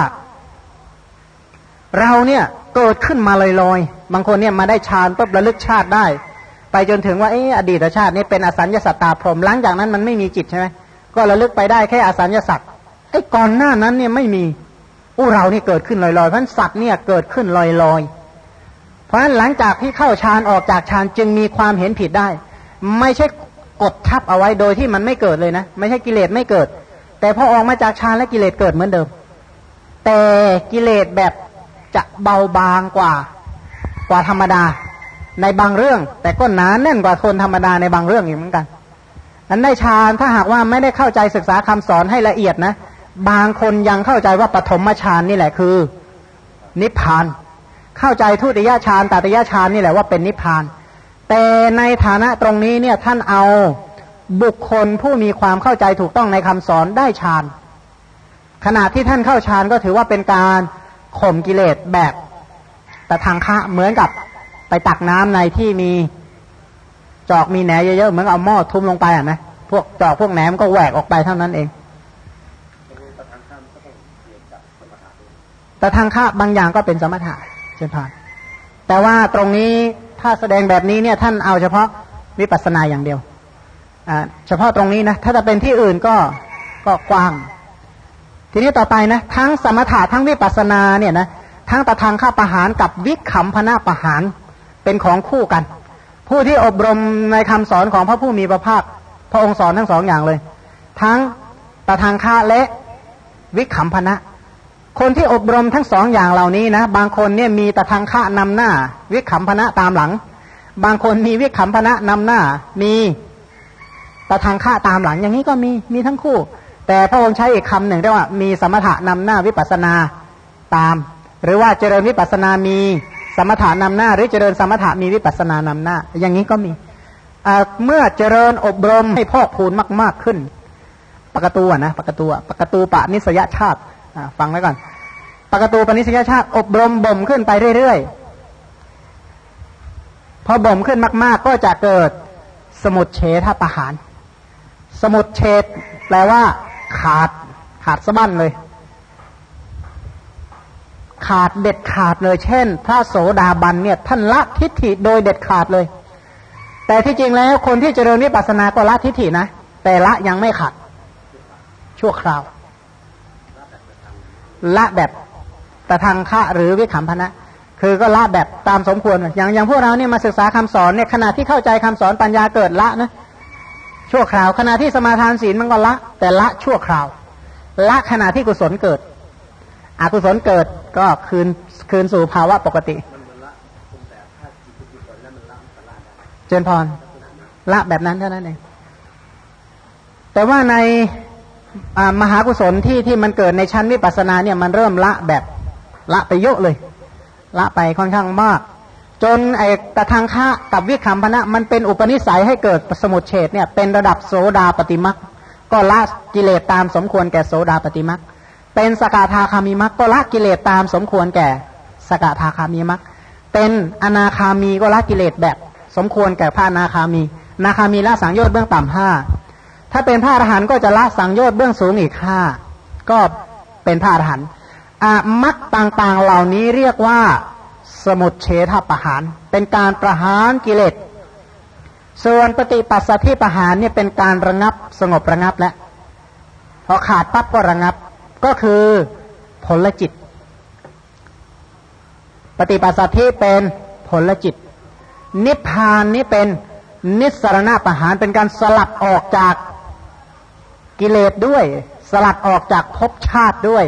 เราเนี่ยเกิดขึ้นมาลอยๆ บางคนเนี่ยมาได้ฌานปุ๊บระลึกชาติได้ ไปจนถึงว่าเอออดีตชาตินี้เป็นอสัญญาสัตตาพรหมหลังจากนั้นมันไม่มีจิตใช่ไหมก็ระลึกไปได้แค่อสัญญาสัตว์ไอ้ก่อนหน้านั้นเนี่ยไม่มีอู้เรานี่เกิดขึ้นลอยๆเพราะสัตว์เนี่ยเกิดขึ้นลอยๆ เพราะฉะนั้นหลังจากที่เข้าฌานออกจากฌานจึงมีความเห็นผิดได้ ไม่ใช่กดทับเอาไว้โดยที่มันไม่เกิดเลยนะ ไม่ใช่กิเลสไม่เกิด แต่พอออกมาจากฌานและกิเลสเกิดเหมือนเดิม แต่กิเลสแบบจะเบาบางกว่ากว่าธรรมดา ในบางเรื่อง แต่ก็หนาแน่นกว่าคนธรรมดาในบางเรื่องอีกเหมือนกันนั้นในฌานถ้าหากว่าไม่ได้เข้าใจศึกษาคำสอนให้ละเอียดนะ บางคนยังเข้าใจว่าปฐมฌานนี่แหละคือ นิพพาน เข้าใจทุติยฌานตติยฌานนี่แหละว่าเป็นนิพพาน แต่ในฐานะตรงนี้เนี่ยท่านเอาบุคคลผู้มีความเข้าใจถูกต้องในคำสอนได้ฌาน ขณะที่ท่านเข้าฌานก็ถือว่าเป็นการข่มกิเลสแบบแต่ทางคะเหมือนกับ ตักน้ำในที่มีจอกมีแหนเยอะๆเหมือนเอาหม้อทุ่มลงไปอะนะพวกจอกพวกแหนมก็แหวกออกไปเท่านั้นเองแต่ทางค่าบางอย่างก็เป็นสมถะเช่นพานแต่ว่าตรงนี้ถ้าแสดงแบบนี้เนี่ยท่านเอาเฉพาะวิปัสสนาอย่างเดียวอ่าเฉพาะตรงนี้นะถ้าจะเป็นที่อื่นก็ก็กว้าง ทีนี้ต่อไปนะทั้งสมถะทั้งวิปัสสนาเนี่ยนะทั้งตะทางข้าประหารกับวิขำพนาประหาร เป็นของคู่กัน ผู้ที่อบรมในคำสอนของพระผู้มีพระภาค พระองค์สอนทั้งสองอย่างเลย ทั้งตะทางข้าและวิขำพนะ คนที่อบรมทั้งสองอย่างเหล่านี้นะ บางคนเนี่ยมีตะทางข้านำหน้า วิขำพนะตามหลัง บางคนมีวิขำพนะนำหน้า มีตะทางข้าตามหลัง อย่างนี้ก็มีมีทั้งคู่ แต่พระองค์ใช้อีกคำหนึ่งเรียกว่า มีสมถะนำหน้าวิปัสนาตาม หรือว่าเจริญวิปัสนามี สมถานำหน้าหรือเจริญสมถะมีวิปัสนานำหน้า อย่างนี้ก็มีเมื่อเจริญอบรมให้พอกพูนมาก ๆขึ้น ปกตูนะปกตูปกตูปะนิสยชาติฟังไว้ก่อนปกตูปนิสยชาติ อบรมบ่มขึ้นไปเรื่อยๆพอบ่มขึ้นมาก ๆ ก็จะเกิดสมุดเฉทประหาร สมุดเฉดแปลว่า ขาดขาดสะบั้นเลย ขาดเด็ดขาดเลย เช่น พระโสดาบันเนี่ยท่านละทิฏฐิโดยเด็ดขาดเลย แต่ที่จริงแล้วคนที่เจริญวิปัสสนาก็ละทิฏฐินะ แต่ละยังไม่ขาด ชั่วคราว ละแบบตะทางค่าหรือวิขำพนะ คือก็ละแบบตามสมควร อย่างอย่างพวกเราเนี่ยมาศึกษาคำสอนเนี่ยขณะที่เข้าใจคำสอนปัญญาเกิดละนะชั่วคราวขณะที่สมาทานศีลมันก็ละ แต่ละชั่วคราว ละขณะที่กุศลเกิด อกุศลเกิดก็คืนคืนสู่ภาวะปกติ เจนพรละแบบนั้นเท่านั้นเองแต่ว่าในมหากุศลที่ที่มันเกิดในชั้นวิปัสสนาเนี่ยมันเริ่มละแบบละไปเยอะเลย ละไปค่อนข้างมาก จนไอ้ตะทางค่ากับวิคัมพนะ มันเป็นอุปนิสัยให้เกิดสมุทเฉดเนี่ยเป็นระดับโสดาปฏิมักก็ละกิเลสตามสมควรแก่โสดาปฏิมัก เป็นสกทาคามีมักก็ละกิเลสตามสมควรแก่ สกทาคามีมักเป็นอนาคามีก็ละกิเลสแบบสมควรแก่พระอนาคามี นาคามีละสังโยชน์เบื้องต่ำห้าถ้าเป็นพระอรหันต์ก็จะละสังโยชน์เบื้องสูงอีกห้าก็เป็นพระอรหันต์มักต่างๆเหล่านี้เรียกว่าสมุดเฉทประหาร เป็นการประหารกิเลส ส่วนปฏิปัสสธิประหารเนี่ยเป็นการระงับสงบระงับแล้วพอขาดปั๊บก็ระงับ ก็คือผลจิต ปฏิปัสสธิเป็นผลจิต นิพพานนี้เป็นนิสรณะประหารเป็นการสลัดออกจากกิเลสด้วย สลัดออกจากภพชาติด้วย